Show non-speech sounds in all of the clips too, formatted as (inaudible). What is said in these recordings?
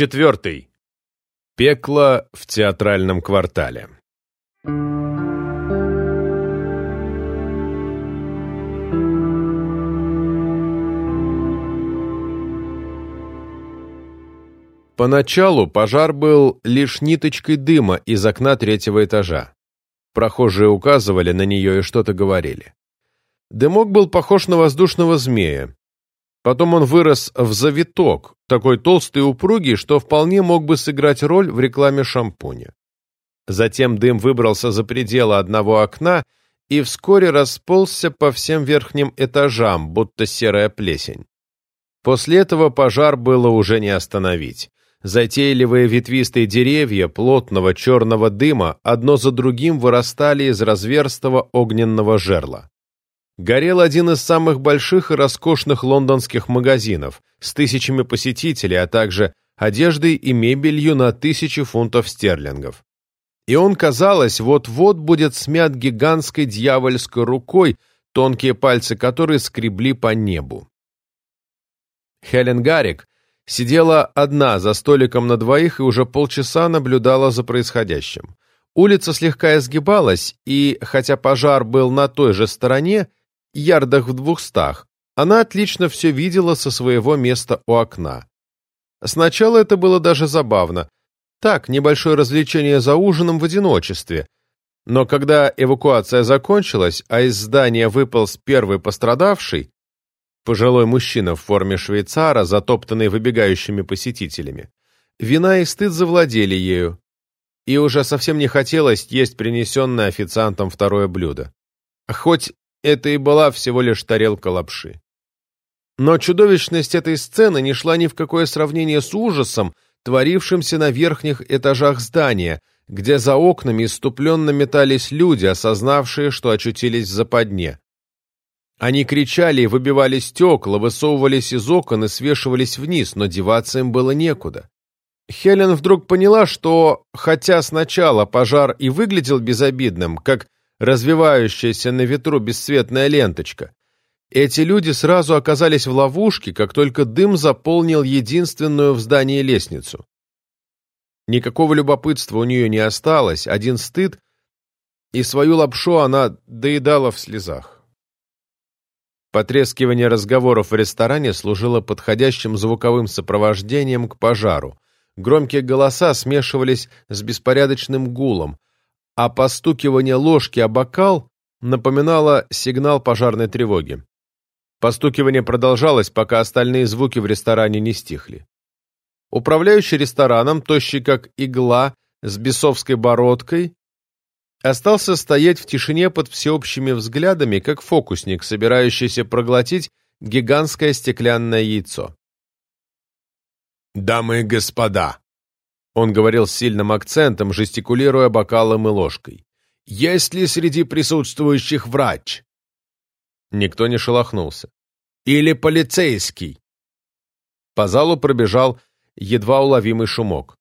Четвертый. Пекло в театральном квартале. Поначалу пожар был лишь ниточкой дыма из окна третьего этажа. Прохожие указывали на нее и что-то говорили. Дымок был похож на воздушного змея. Потом он вырос в завиток, такой толстый и упругий, что вполне мог бы сыграть роль в рекламе шампуня. Затем дым выбрался за пределы одного окна и вскоре расползся по всем верхним этажам, будто серая плесень. После этого пожар было уже не остановить. Затейливые ветвистые деревья плотного черного дыма одно за другим вырастали из разверстого огненного жерла. Горел один из самых больших и роскошных лондонских магазинов с тысячами посетителей, а также одеждой и мебелью на тысячи фунтов стерлингов. И он, казалось, вот-вот будет смят гигантской дьявольской рукой, тонкие пальцы которой скребли по небу. Хелен Гаррик сидела одна за столиком на двоих и уже полчаса наблюдала за происходящим. Улица слегка изгибалась, и, хотя пожар был на той же стороне, ярдах в двухстах, она отлично все видела со своего места у окна. Сначала это было даже забавно. Так, небольшое развлечение за ужином в одиночестве. Но когда эвакуация закончилась, а из здания выполз первый пострадавший, пожилой мужчина в форме швейцара, затоптанный выбегающими посетителями. Вина и стыд завладели ею, и уже совсем не хотелось есть принесенное официантом второе блюдо. Хоть это и была всего лишь тарелка лапши. Но чудовищность этой сцены не шла ни в какое сравнение с ужасом, творившимся на верхних этажах здания, где за окнами иступленно метались люди, осознавшие, что очутились в западне. Они кричали и выбивали стекла, высовывались из окон и свешивались вниз, но деваться им было некуда. Хелен вдруг поняла, что, хотя сначала пожар и выглядел безобидным, как развивающаяся на ветру бесцветная ленточка, эти люди сразу оказались в ловушке, как только дым заполнил единственную в здании лестницу. Никакого любопытства у нее не осталось, один стыд, и свою лапшу она доедала в слезах. Потрескивание разговоров в ресторане служило подходящим звуковым сопровождением к пожару. Громкие голоса смешивались с беспорядочным гулом, а постукивание ложки о бокал напоминало сигнал пожарной тревоги. Постукивание продолжалось, пока остальные звуки в ресторане не стихли. Управляющий рестораном, тощий как игла, с бесовской бородкой, остался стоять в тишине под всеобщими взглядами, как фокусник, собирающийся проглотить гигантское стеклянное яйцо. «Дамы и господа!» Он говорил с сильным акцентом, жестикулируя бокалом и ложкой. «Есть ли среди присутствующих врач?» Никто не шелохнулся. «Или полицейский?» По залу пробежал едва уловимый шумок.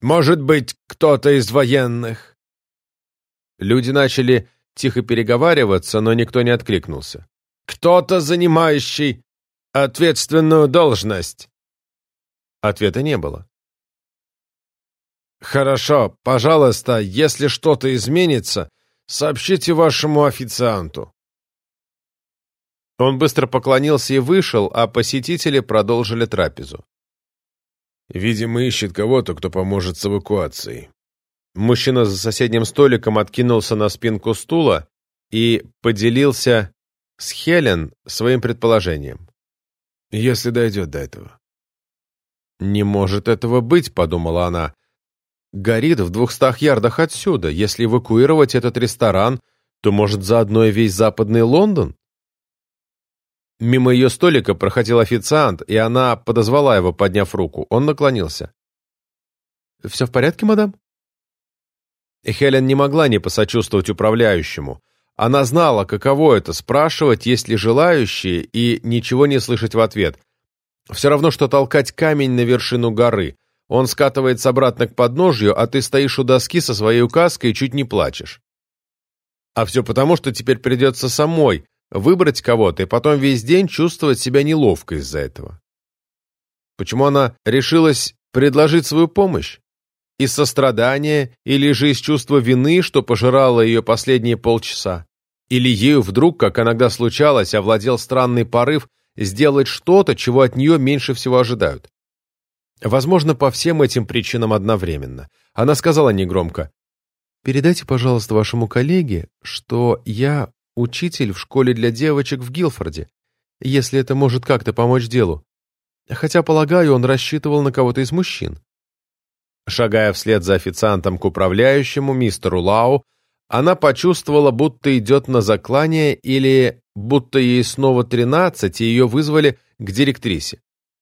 Может быть, кто-то из военных?» Люди начали тихо переговариваться, но никто не откликнулся. «Кто-то, занимающий ответственную должность?» Ответа не было. «Хорошо, пожалуйста, если что-то изменится, сообщите вашему официанту». Он быстро поклонился и вышел, а посетители продолжили трапезу. Видимо, ищет кого-то, кто поможет с эвакуацией. Мужчина за соседним столиком откинулся на спинку стула и поделился с Хелен своим предположением. Если дойдет до этого. «Не может этого быть», — подумала она. «Горит в двухстах ярдах отсюда. Если эвакуировать этот ресторан, то, может, заодно и весь западный Лондон?» Мимо ее столика проходил официант, и она подозвала его, подняв руку. Он наклонился. «Все в порядке, мадам?» Хелен не могла не посочувствовать управляющему. Она знала, каково это — спрашивать, есть ли желающие, и ничего не слышать в ответ. Все равно, что толкать камень на вершину горы. Он скатывается обратно к подножью, а ты стоишь у доски со своей указкой и чуть не плачешь. А все потому, что теперь придется самой выбрать кого-то и потом весь день чувствовать себя неловко из-за этого. Почему она решилась предложить свою помощь? Из сострадания или же из чувства вины, что пожирало ее последние полчаса? Или ею вдруг, как иногда случалось, овладел странный порыв сделать что-то, чего от нее меньше всего ожидают? Возможно, по всем этим причинам одновременно. Она сказала негромко, «Передайте, пожалуйста, вашему коллеге, что я учитель в школе для девочек в Гилфорде, если это может как-то помочь делу. Хотя, полагаю, он рассчитывал на кого-то из мужчин». Шагая вслед за официантом к управляющему, мистеру Лау, она почувствовала, будто идет на заклание или будто ей снова тринадцать, и ее вызвали к директрисе.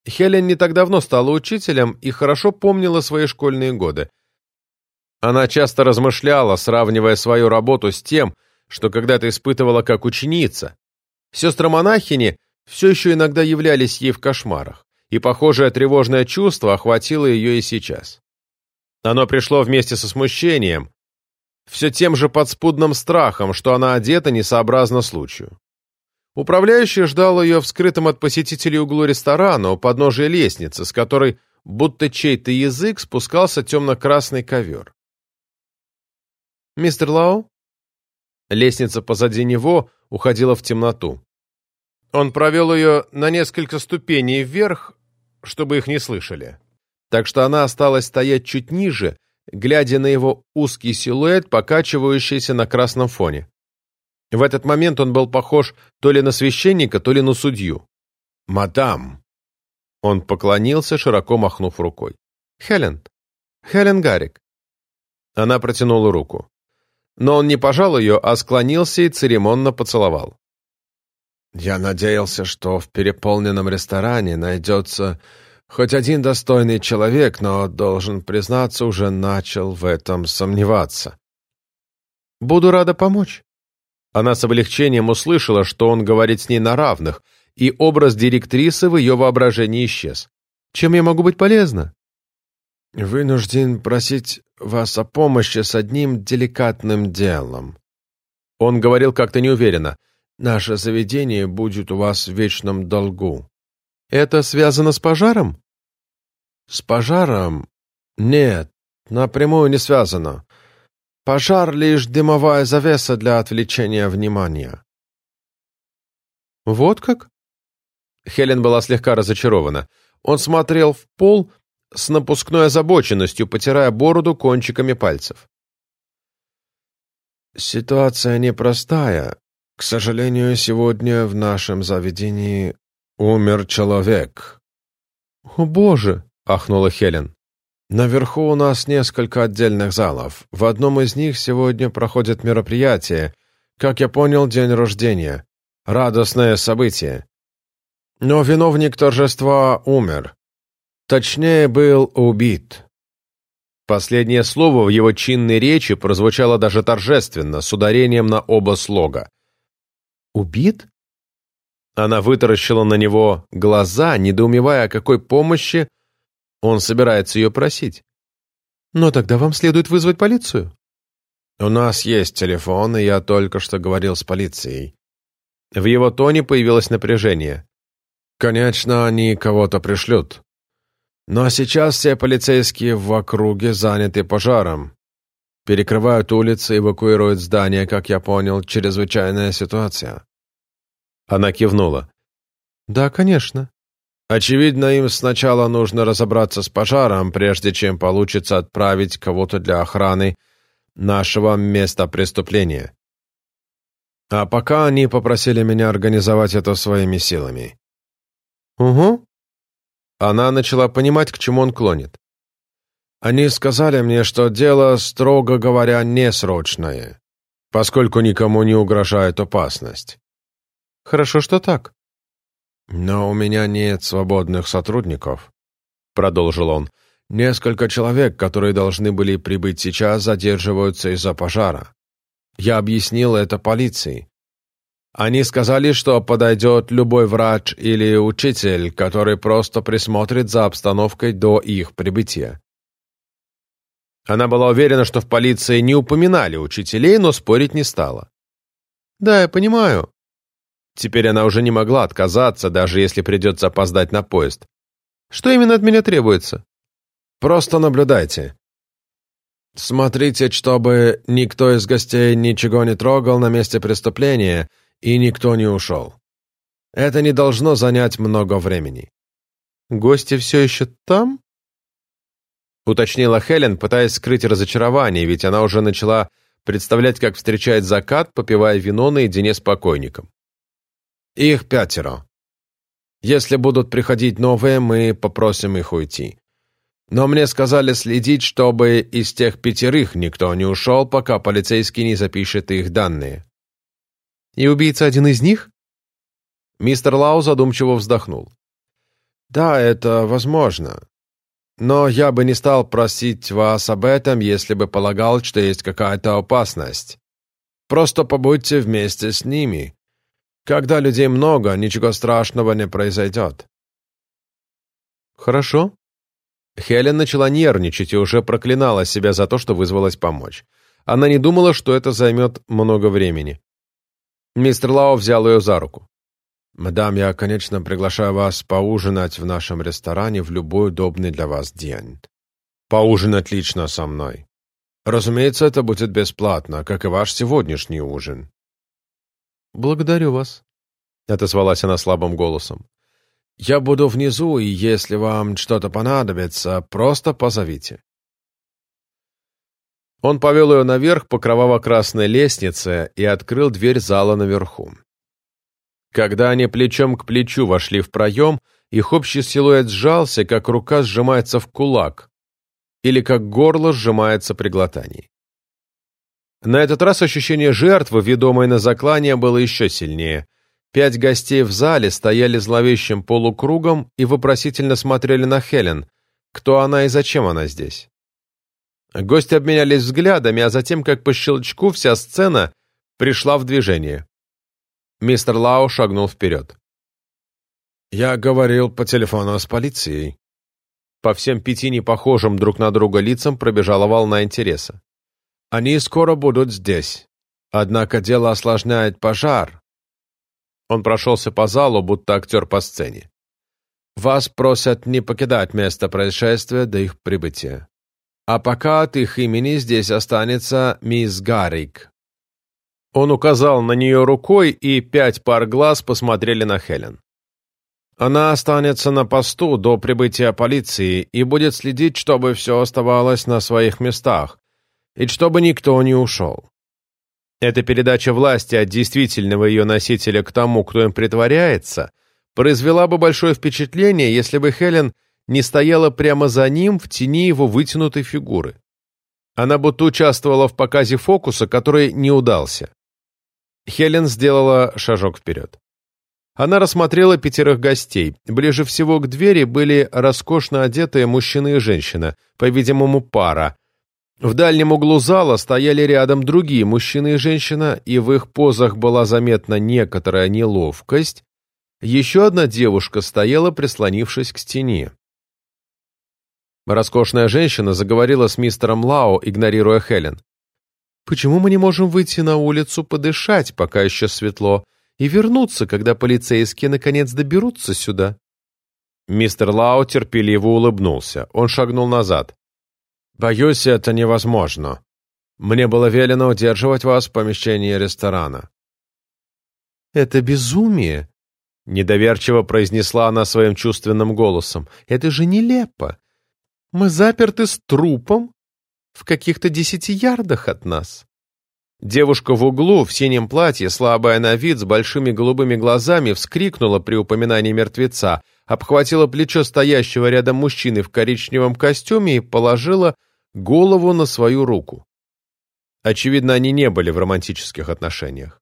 Хелен не так давно стала учителем и хорошо помнила свои школьные годы. Она часто размышляла, сравнивая свою работу с тем, что когда-то испытывала как ученица. Сестры-монахини все еще иногда являлись ей в кошмарах, и похожее тревожное чувство охватило ее и сейчас. Оно пришло вместе со смущением, все тем же подспудным страхом, что она одета несообразно случаю. Управляющий ждал ее в скрытом от посетителей углу ресторана у подножия лестницы, с которой, будто чей-то язык, спускался темно-красный ковер. «Мистер Лау?» Лестница позади него уходила в темноту. Он провел ее на несколько ступеней вверх, чтобы их не слышали. Так что она осталась стоять чуть ниже, глядя на его узкий силуэт, покачивающийся на красном фоне. В этот момент он был похож то ли на священника, то ли на судью. «Мадам!» Он поклонился, широко махнув рукой. «Хелен! Хелен Гарик!» Она протянула руку. Но он не пожал ее, а склонился и церемонно поцеловал. «Я надеялся, что в переполненном ресторане найдется хоть один достойный человек, но, должен признаться, уже начал в этом сомневаться». «Буду рада помочь». Она с облегчением услышала, что он говорит с ней на равных, и образ директрисы в ее воображении исчез. «Чем я могу быть полезна?» «Вынужден просить вас о помощи с одним деликатным делом». Он говорил как-то неуверенно. «Наше заведение будет у вас в вечном долгу». «Это связано с пожаром?» «С пожаром? Нет, напрямую не связано. Пожар — лишь дымовая завеса для отвлечения внимания». «Вот как?» Хелен была слегка разочарована. Он смотрел в пол с напускной озабоченностью, потирая бороду кончиками пальцев. «Ситуация непростая. К сожалению, сегодня в нашем заведении умер человек». «О, Боже!» — ахнула Хелен. Наверху у нас несколько отдельных залов. В одном из них сегодня проходит мероприятие. Как я понял, день рождения. Радостное событие. Но виновник торжества умер. Точнее, был убит. Последнее слово в его чинной речи прозвучало даже торжественно, с ударением на оба слога. «Убит?» Она вытаращила на него глаза, недоумевая, о какой помощи он собирается ее просить. Но тогда вам следует вызвать полицию. У нас есть телефон, и я только что говорил с полицией. В его тоне появилось напряжение. Конечно, они кого-то пришлют. Но сейчас все полицейские в округе заняты пожаром. Перекрывают улицы, эвакуируют здания, как я понял, чрезвычайная ситуация. Она кивнула. Да, конечно. Очевидно, им сначала нужно разобраться с пожаром, прежде чем получится отправить кого-то для охраны нашего места преступления. А пока они попросили меня организовать это своими силами. Угу. Она начала понимать, к чему он клонит. Они сказали мне, что дело, строго говоря, не срочное, поскольку никому не угрожает опасность. Хорошо, что так. «Но у меня нет свободных сотрудников», — продолжил он. «Несколько человек, которые должны были прибыть сейчас, задерживаются из-за пожара. Я объяснил это полиции. Они сказали, что подойдет любой врач или учитель, который просто присмотрит за обстановкой до их прибытия». Она была уверена, что в полиции не упоминали учителей, но спорить не стала. «Да, я понимаю», Теперь она уже не могла отказаться, даже если придется опоздать на поезд. Что именно от меня требуется?» «Просто наблюдайте. Смотрите, чтобы никто из гостей ничего не трогал на месте преступления и никто не ушел. Это не должно занять много времени». «Гости все еще там?» Уточнила Хелен, пытаясь скрыть разочарование, ведь она уже начала представлять, как встречает закат, попивая вино наедине с покойником. «Их пятеро. Если будут приходить новые, мы попросим их уйти. Но мне сказали следить, чтобы из тех пятерых никто не ушел, пока полицейский не запишет их данные». «И убийца один из них?» Мистер Лау задумчиво вздохнул. «Да, это возможно. Но я бы не стал просить вас об этом, если бы полагал, что есть какая-то опасность. Просто побудьте вместе с ними. Когда людей много, ничего страшного не произойдет». «Хорошо». Хелен начала нервничать и уже проклинала себя за то, что вызвалась помочь. Она не думала, что это займет много времени. Мистер Лао взял ее за руку. «Мадам, я, конечно, приглашаю вас поужинать в нашем ресторане в любой удобный для вас день. Поужинать лично со мной. Разумеется, это будет бесплатно, как и ваш сегодняшний ужин». «Благодарю вас», — отозвалась она слабым голосом. «Я буду внизу, и если вам что-то понадобится, просто позовите». Он повел ее наверх по кроваво-красной лестнице и открыл дверь зала наверху. Когда они плечом к плечу вошли в проем, их общий силуэт сжался, как рука сжимается в кулак, или как горло сжимается при глотании. На этот раз ощущение жертвы, ведомой на заклание, было еще сильнее. Пять гостей в зале стояли зловещим полукругом и вопросительно смотрели на Хелен, кто она и зачем она здесь. Гости обменялись взглядами, а затем, как по щелчку, вся сцена пришла в движение. Мистер Лау шагнул вперед. «Я говорил по телефону с полицией». По всем пяти непохожим друг на друга лицам пробежала волна интереса. «Они скоро будут здесь. Однако дело осложняет пожар». Он прошелся по залу, будто актер по сцене. «Вас просят не покидать место происшествия до их прибытия. А пока от их имени здесь останется мисс Гаррик, он указал на нее рукой, и пять пар глаз посмотрели на Хелен. Она останется на посту до прибытия полиции и будет следить, чтобы все оставалось на своих местах, и чтобы никто не ушел. Эта передача власти от действительного ее носителя к тому, кто им притворяется, произвела бы большое впечатление, если бы Хелен не стояла прямо за ним в тени его вытянутой фигуры. Она будто участвовала в показе фокуса, который не удался. Хелен сделала шажок вперед. Она рассмотрела пятерых гостей. Ближе всего к двери были роскошно одетые мужчина и женщина, по-видимому, пара. В дальнем углу зала стояли рядом другие мужчина и женщина, и в их позах была заметна некоторая неловкость. Еще одна девушка стояла, прислонившись к стене. Роскошная женщина заговорила с мистером Лао, игнорируя Хелен. Почему мы не можем выйти на улицу подышать, пока еще светло, и вернуться, когда полицейские наконец доберутся сюда?» Мистер Лао терпеливо улыбнулся. Он шагнул назад. «Боюсь, это невозможно. Мне было велено удерживать вас в помещении ресторана». «Это безумие!» — недоверчиво произнесла она своим чувственным голосом. «Это же нелепо! Мы заперты с трупом в каких-то десяти ярдах от нас. Девушка в углу, в синем платье, слабая на вид, с большими голубыми глазами, вскрикнула при упоминании мертвеца, обхватила плечо стоящего рядом мужчины в коричневом костюме и положила голову на свою руку. Очевидно, они не были в романтических отношениях.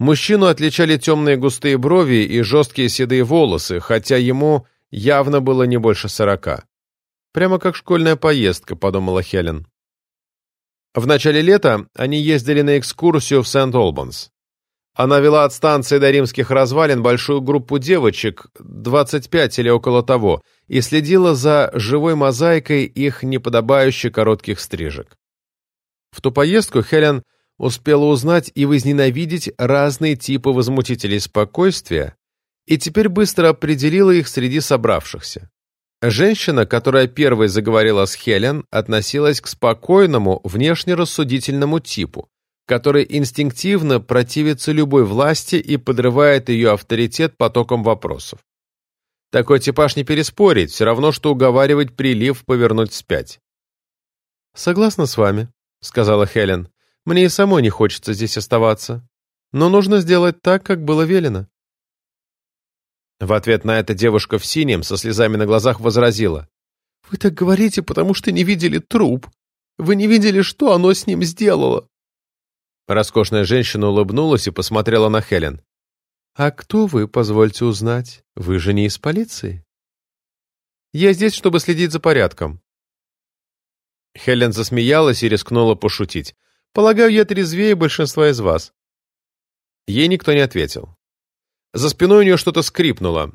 Мужчину отличали темные густые брови и жесткие седые волосы, хотя ему явно было не больше сорока. Прямо как школьная поездка, подумала Хелен. В начале лета они ездили на экскурсию в Сент-Олбанс. Она вела от станции до римских развалин большую группу девочек, 25 или около того, и следила за живой мозаикой их неподобающе коротких стрижек. В ту поездку Хелен успела узнать и возненавидеть разные типы возмутителей спокойствия и теперь быстро определила их среди собравшихся. Женщина, которая первой заговорила с Хелен, относилась к спокойному, внешне рассудительному типу, который инстинктивно противится любой власти и подрывает ее авторитет потоком вопросов. Такой типаж не переспорить, все равно, что уговаривать прилив повернуть вспять. «Согласна с вами», — сказала Хелен. «Мне и самой не хочется здесь оставаться. Но нужно сделать так, как было велено». В ответ на это девушка в синем со слезами на глазах возразила. «Вы так говорите, потому что не видели труп. Вы не видели, что оно с ним сделало». Роскошная женщина улыбнулась и посмотрела на Хелен. «А кто вы, позвольте узнать? Вы же не из полиции?» «Я здесь, чтобы следить за порядком». Хелен засмеялась и рискнула пошутить. «Полагаю, я трезвее большинства из вас». Ей никто не ответил. За спиной у нее что-то скрипнуло.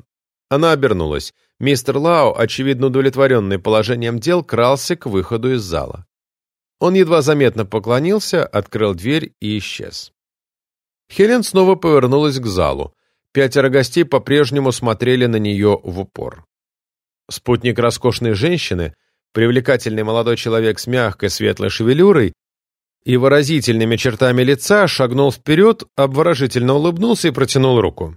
Она обернулась. Мистер Лау, очевидно удовлетворенный положением дел, крался к выходу из зала. Он едва заметно поклонился, открыл дверь и исчез. Хелен снова повернулась к залу. Пятеро гостей по-прежнему смотрели на нее в упор. Спутник роскошной женщины, привлекательный молодой человек с мягкой светлой шевелюрой, и выразительными чертами лица шагнул вперед, обворожительно улыбнулся и протянул руку.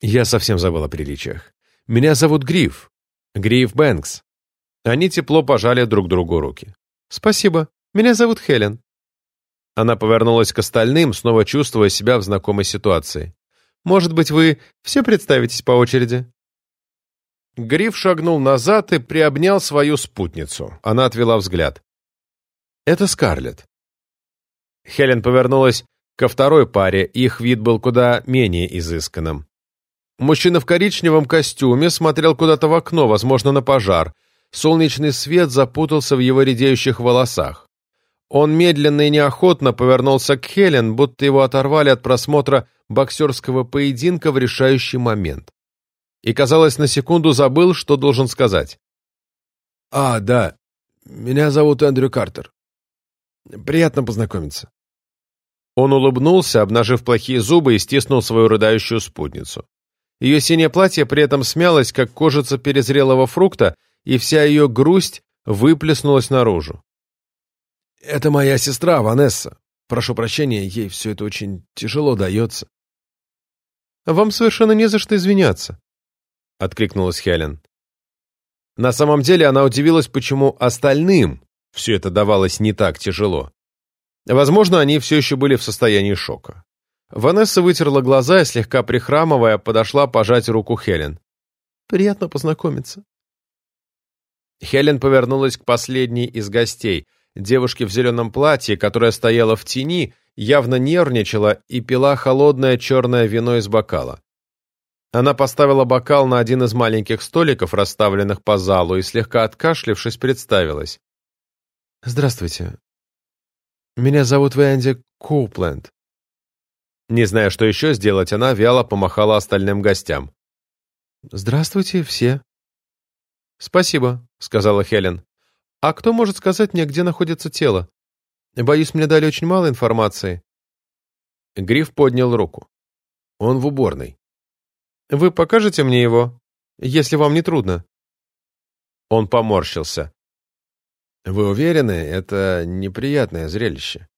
Я совсем забыл о приличиях. Меня зовут Гриф. Гриф Бэнкс. Они тепло пожали друг другу руки. Спасибо. Меня зовут Хелен. Она повернулась к остальным, снова чувствуя себя в знакомой ситуации. Может быть, вы все представитесь по очереди? Гриф шагнул назад и приобнял свою спутницу. Она отвела взгляд. «Это Скарлетт». Хелен повернулась ко второй паре, их вид был куда менее изысканным. Мужчина в коричневом костюме смотрел куда-то в окно, возможно, на пожар. Солнечный свет запутался в его редеющих волосах. Он медленно и неохотно повернулся к Хелен, будто его оторвали от просмотра боксерского поединка в решающий момент. И, казалось, на секунду забыл, что должен сказать. «А, да, меня зовут Эндрю Картер. Приятно познакомиться». Он улыбнулся, обнажив плохие зубы и стиснул свою рыдающую спутницу. Ее синее платье при этом смялось, как кожица перезрелого фрукта, и вся ее грусть выплеснулась наружу. «Это моя сестра, Ванесса. Прошу прощения, ей все это очень тяжело дается». «Вам совершенно не за что извиняться», — откликнулась Хелен. На самом деле она удивилась, почему остальным все это давалось не так тяжело. Возможно, они все еще были в состоянии шока. Ванесса вытерла глаза и, слегка прихрамывая, подошла пожать руку Хелен. «Приятно познакомиться». Хелен повернулась к последней из гостей, девушке в зеленом платье, которая стояла в тени, явно нервничала и пила холодное черное вино из бокала. Она поставила бокал на один из маленьких столиков, расставленных по залу, и, слегка откашлившись, представилась. «Здравствуйте. Меня зовут Венди Коупленд. Не зная, что еще сделать, она вяло помахала остальным гостям. «Здравствуйте, все». «Спасибо», — сказала Хелен. «А кто может сказать мне, где находится тело? Боюсь, мне дали очень мало информации». Гриф поднял руку. «Он в уборной». «Вы покажете мне его, если вам не трудно?» Он поморщился. «Вы уверены, это неприятное зрелище?»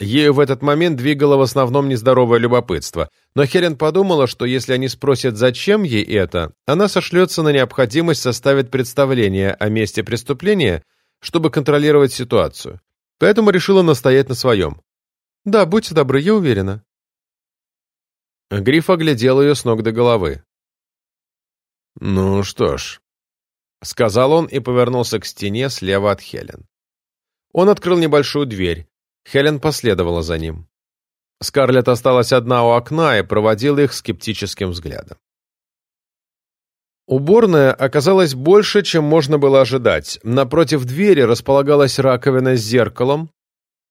Ею в этот момент двигало в основном нездоровое любопытство, но Хелен подумала, что если они спросят, зачем ей это, она сошлется на необходимость составить представление о месте преступления, чтобы контролировать ситуацию. Поэтому решила настоять на своем. «Да, будьте добры, я уверена». Гриф оглядел ее с ног до головы. «Ну что ж», — сказал он и повернулся к стене слева от Хелен. Он открыл небольшую дверь. Хелен последовала за ним. Скарлетт осталась одна у окна и проводила их скептическим взглядом. Уборная оказалась больше, чем можно было ожидать. Напротив двери располагалась раковина с зеркалом,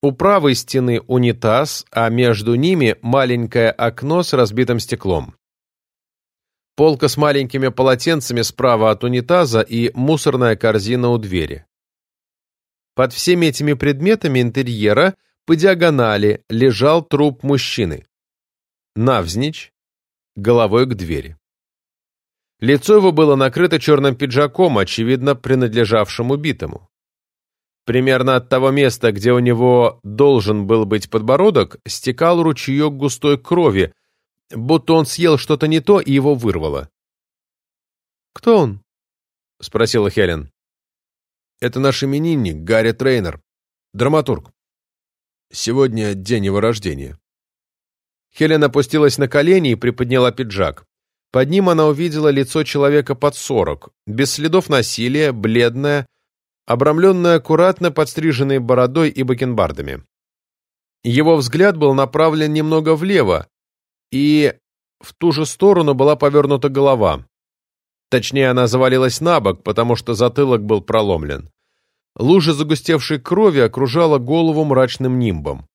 у правой стены унитаз, а между ними маленькое окно с разбитым стеклом. Полка с маленькими полотенцами справа от унитаза и мусорная корзина у двери. Под всеми этими предметами интерьера по диагонали лежал труп мужчины. Навзничь, головой к двери. Лицо его было накрыто черным пиджаком, очевидно, принадлежавшим убитому. Примерно от того места, где у него должен был быть подбородок, стекал ручеек густой крови, будто он съел что-то не то и его вырвало. «Кто он?» — спросила Хелен. «Это наш именинник, Гарри Трейнер, драматург. Сегодня день его рождения». Хелен опустилась на колени и приподняла пиджак. Под ним она увидела лицо человека под сорок, без следов насилия, бледное, обрамленное аккуратно подстриженной бородой и бакенбардами. Его взгляд был направлен немного влево, и в ту же сторону была повернута голова. Точнее, она завалилась на бок, потому что затылок был проломлен. Лужа загустевшей крови окружала голову мрачным нимбом.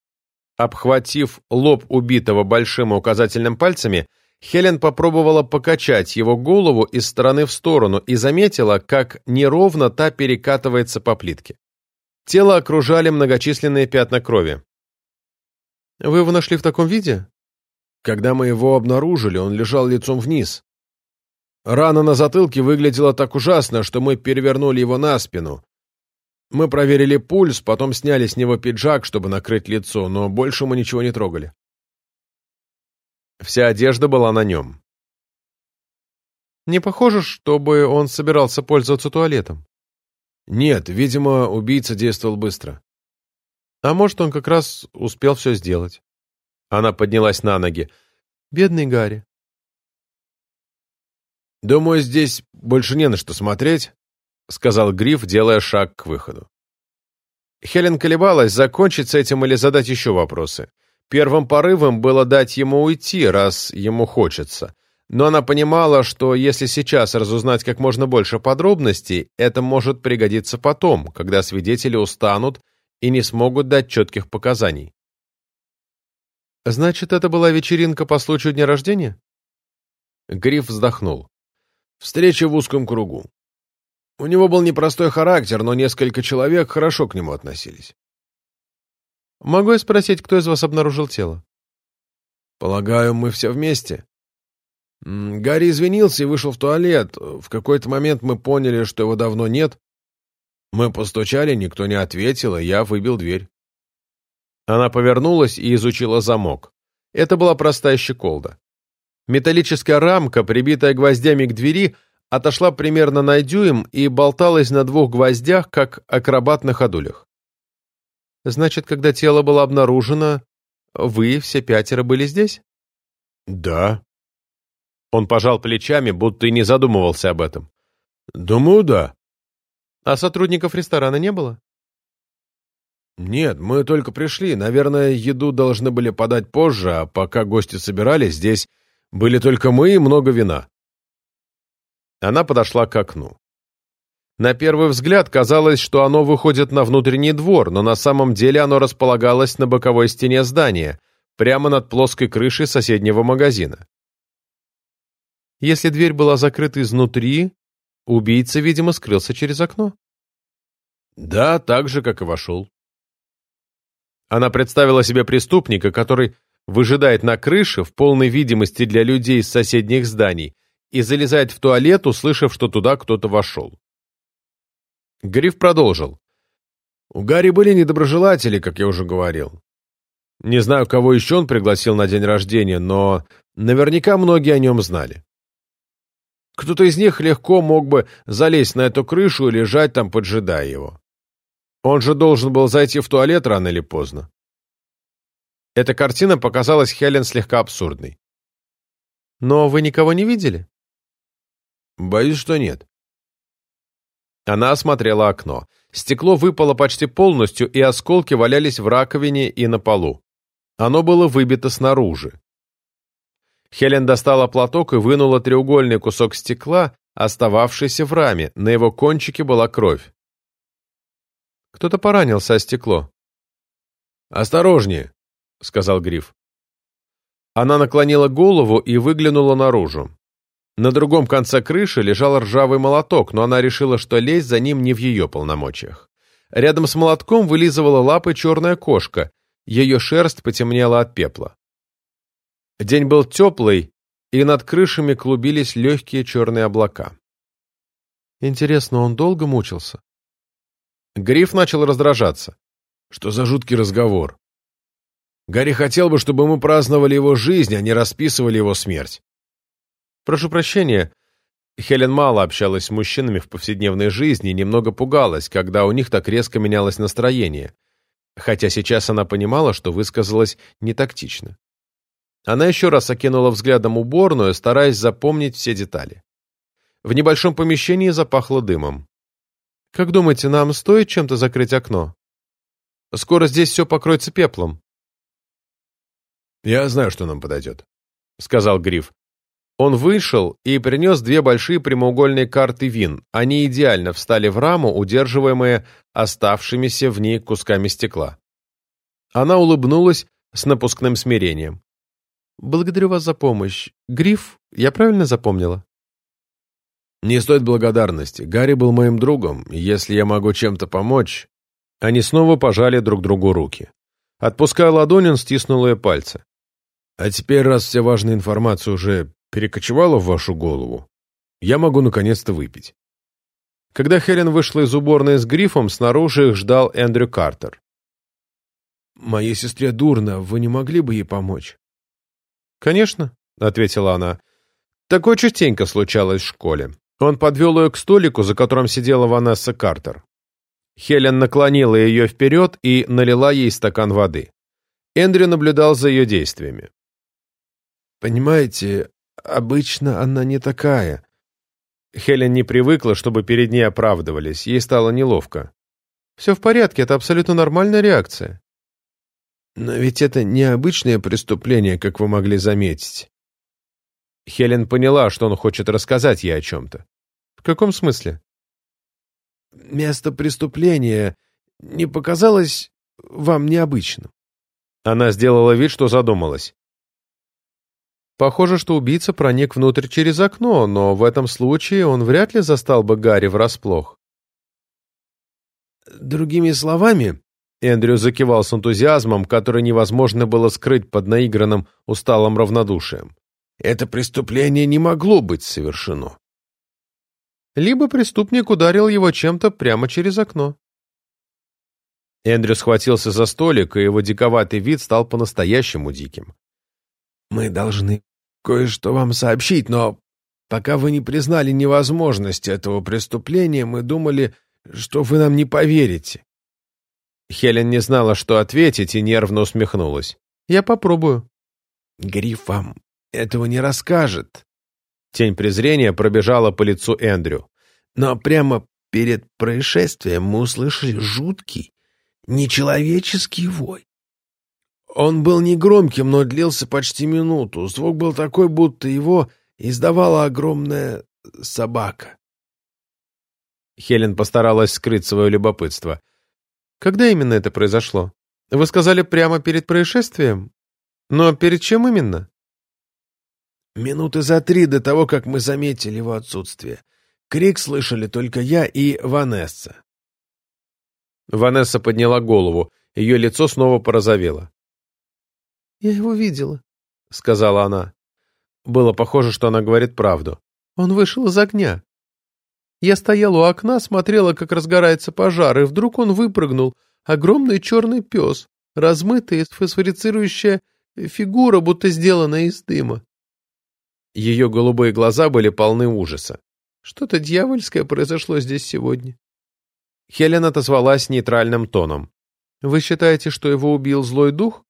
Обхватив лоб убитого большим и указательным пальцами, Хелен попробовала покачать его голову из стороны в сторону и заметила, как неровно та перекатывается по плитке. Тело окружали многочисленные пятна крови. «Вы его нашли в таком виде?» «Когда мы его обнаружили, он лежал лицом вниз. Рана на затылке выглядела так ужасно, что мы перевернули его на спину. Мы проверили пульс, потом сняли с него пиджак, чтобы накрыть лицо, но больше мы ничего не трогали. Вся одежда была на нем. Не похоже, чтобы он собирался пользоваться туалетом. Нет, видимо, убийца действовал быстро. А может, он как раз успел все сделать. Она поднялась на ноги. Бедный Гарри. «Думаю, здесь больше не на что смотреть», — сказал Гриф, делая шаг к выходу. Хелен колебалась, закончить с этим или задать еще вопросы. Первым порывом было дать ему уйти, раз ему хочется. Но она понимала, что если сейчас разузнать как можно больше подробностей, это может пригодиться потом, когда свидетели устанут и не смогут дать четких показаний. «Значит, это была вечеринка по случаю дня рождения?» Гриф вздохнул. Встреча в узком кругу. У него был непростой характер, но несколько человек хорошо к нему относились. Могу я спросить, кто из вас обнаружил тело? Полагаю, мы все вместе. Гарри извинился и вышел в туалет. В какой-то момент мы поняли, что его давно нет. Мы постучали, никто не ответил, и я выбил дверь. Она повернулась и изучила замок. Это была простая щеколда. Металлическая рамка, прибитая гвоздями к двери, отошла примерно на дюйм и болталась на двух гвоздях, как акробат на ходулях. Значит, когда тело было обнаружено, вы все пятеро были здесь? Да. Он пожал плечами, будто и не задумывался об этом. Думаю, да. А сотрудников ресторана не было? Нет, мы только пришли. Наверное, еду должны были подать позже, а пока гости собирались, здесь были только мы и много вина. Она подошла к окну. На первый взгляд казалось, что оно выходит на внутренний двор, но на самом деле оно располагалось на боковой стене здания, прямо над плоской крышей соседнего магазина. Если дверь была закрыта изнутри, убийца, видимо, скрылся через окно. Да, так же, как и вошел. Она представила себе преступника, который выжидает на крыше в полной видимости для людей из соседних зданий и залезает в туалет, услышав, что туда кто-то вошел. Гриф продолжил. У Гарри были недоброжелатели, как я уже говорил. Не знаю, кого еще он пригласил на день рождения, но наверняка многие о нем знали. Кто-то из них легко мог бы залезть на эту крышу и лежать там, поджидая его. Он же должен был зайти в туалет рано или поздно. Эта картина показалась Хелен слегка абсурдной. «Но вы никого не видели?» «Боюсь, что нет». Она осмотрела окно. Стекло выпало почти полностью, и осколки валялись в раковине и на полу. Оно было выбито снаружи. Хелен достала платок и вынула треугольный кусок стекла, остававшийся в раме. На его кончике была кровь. Кто-то поранился о стекло. «Осторожнее!» — сказал Гриф. Она наклонила голову и выглянула наружу. На другом конце крыши лежал ржавый молоток, но она решила, что лезть за ним не в ее полномочиях. Рядом с молотком вылизывала лапы черная кошка, ее шерсть потемнела от пепла. День был теплый, и над крышами клубились легкие черные облака. Интересно, он долго мучился? Гриф начал раздражаться. Что за жуткий разговор? Гарри хотел бы, чтобы мы праздновали его жизнь, а не расписывали его смерть. Прошу прощения. Хелен мало общалась с мужчинами в повседневной жизни и немного пугалась, когда у них так резко менялось настроение, хотя сейчас она понимала, что высказалась нетактично. Она еще раз окинула взглядом уборную, стараясь запомнить все детали. В небольшом помещении запахло дымом. «Как думаете, нам стоит чем-то закрыть окно? Скоро здесь все покроется пеплом». «Я знаю, что нам подойдет», — сказал Гриф. Он вышел и принес две большие прямоугольные карты вин. Они идеально встали в раму, удерживаемые оставшимися в ней кусками стекла. Она улыбнулась с напускным смирением. «Благодарю вас за помощь. Гриф, я правильно запомнила?» «Не стоит благодарности. Гарри был моим другом, если я могу чем-то помочь...» Они снова пожали друг другу руки. Отпуская ладонь, он стиснул ее пальцы. «А теперь, раз вся важная информация уже перекочевала в вашу голову, я могу наконец-то выпить». Когда Хелен вышла из уборной с грифом, снаружи их ждал Эндрю Картер. «Моей сестре дурно, вы не могли бы ей помочь?» «Конечно», — ответила она. «Такое частенько случалось в школе. Он подвел ее к столику, за которым сидела Ванесса Картер. Хелен наклонила ее вперед и налила ей стакан воды. Эндрю наблюдал за ее действиями. «Понимаете, обычно она не такая». Хелен не привыкла, чтобы перед ней оправдывались. Ей стало неловко. «Все в порядке, это абсолютно нормальная реакция». «Но ведь это необычное преступление, как вы могли заметить». Хелен поняла, что он хочет рассказать ей о чем-то. «В каком смысле?» «Место преступления не показалось вам необычным?» Она сделала вид, что задумалась. Похоже, что убийца проник внутрь через окно, но в этом случае он вряд ли застал бы Гарри врасплох. Другими словами, Эндрю закивал с энтузиазмом, который невозможно было скрыть под наигранным усталым равнодушием. Это преступление не могло быть совершено. Либо преступник ударил его чем-то прямо через окно. Эндрю схватился за столик, и его диковатый вид стал по-настоящему диким. «Мы должны кое-что вам сообщить, но пока вы не признали невозможность этого преступления, мы думали, что вы нам не поверите». Хелен не знала, что ответить, и нервно усмехнулась. «Я попробую». «Гриф вам этого не расскажет». Тень презрения пробежала по лицу Эндрю. «Но прямо перед происшествием мы услышали жуткий, нечеловеческий вой. Он был негромким, но длился почти минуту. Звук был такой, будто его издавала огромная собака. Хелен постаралась скрыть свое любопытство. «Когда именно это произошло? Вы сказали прямо перед происшествием? Но перед чем именно?» «Минуты за три до того, как мы заметили его отсутствие. Крик слышали только я и Ванесса». Ванесса подняла голову. Ее лицо снова порозовело. «Я его видела», — сказала она. Было похоже, что она говорит правду. «Он вышел из огня. Я стояла у окна, смотрела, как разгорается пожар, и вдруг он выпрыгнул. Огромный черный пес, размытая фосфорицирующая фигура, будто сделанная из дыма. Ее голубые глаза были полны ужаса. Что-то дьявольское произошло здесь сегодня. Хелен отозвалась нейтральным тоном. «Вы считаете, что его убил злой дух?»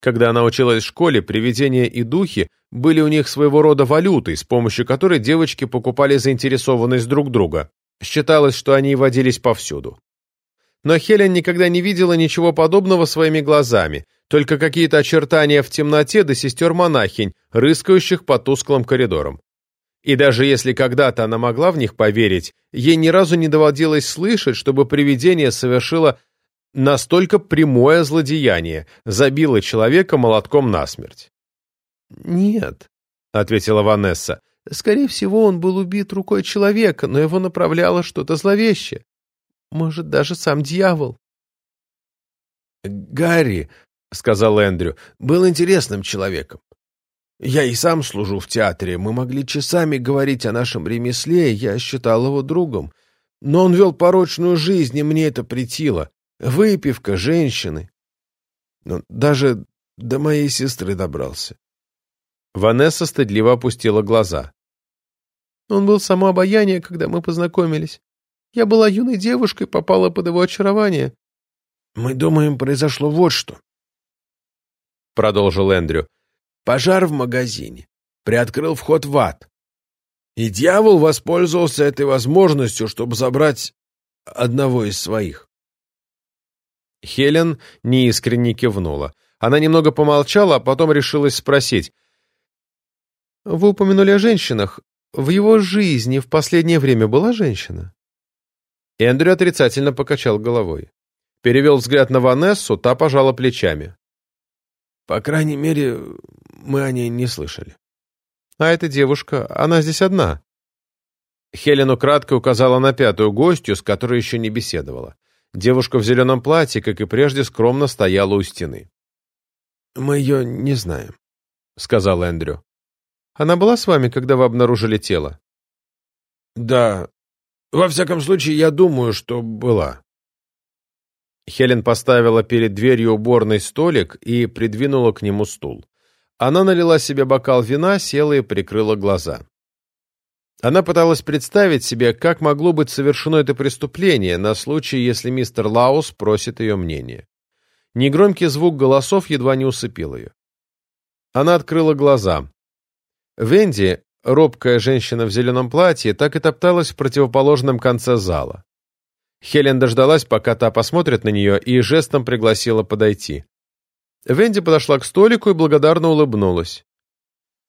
Когда она училась в школе, привидения и духи были у них своего рода валютой, с помощью которой девочки покупали заинтересованность друг друга. Считалось, что они водились повсюду. Но Хелен никогда не видела ничего подобного своими глазами, только какие-то очертания в темноте до сестер-монахинь, рыскающих по тусклым коридорам. И даже если когда-то она могла в них поверить, ей ни разу не доводилось слышать, чтобы привидение совершило настолько прямое злодеяние, забило человека молотком насмерть. «Нет», — ответила Ванесса, — «скорее всего, он был убит рукой человека, но его направляло что-то зловещее. Может, даже сам дьявол». «Гарри», — сказал Эндрю, — «был интересным человеком. Я и сам служу в театре. Мы могли часами говорить о нашем ремесле, я считал его другом. Но он вел порочную жизнь, и мне это претило. Выпивка, женщины. Но даже до моей сестры добрался. Ванесса стыдливо опустила глаза. Он был само обаяние, когда мы познакомились. Я была юной девушкой, попала под его очарование. Мы думаем, произошло вот что. Продолжил Эндрю. Пожар в магазине. Приоткрыл вход в ад. И дьявол воспользовался этой возможностью, чтобы забрать одного из своих. Хелен неискренне кивнула. Она немного помолчала, а потом решилась спросить. «Вы упомянули о женщинах. В его жизни в последнее время была женщина?» Эндрю отрицательно покачал головой. Перевел взгляд на Ванессу, та пожала плечами. «По крайней мере, мы о ней не слышали». «А эта девушка, она здесь одна?» Хелен кратко указала на пятую гостью, с которой еще не беседовала. Девушка в зеленом платье, как и прежде, скромно стояла у стены. «Мы ее не знаем», — сказал Эндрю. «Она была с вами, когда вы обнаружили тело?» «Да. Во всяком случае, я думаю, что была». Хелен поставила перед дверью уборный столик и придвинула к нему стул. Она налила себе бокал вина, села и прикрыла глаза. Она пыталась представить себе, как могло быть совершено это преступление на случай, если мистер Лаус просит ее мнение. Негромкий звук голосов едва не усыпил ее. Она открыла глаза. Венди, робкая женщина в зеленом платье, так и топталась в противоположном конце зала. Хелен дождалась, пока та посмотрит на нее, и жестом пригласила подойти. Венди подошла к столику и благодарно улыбнулась.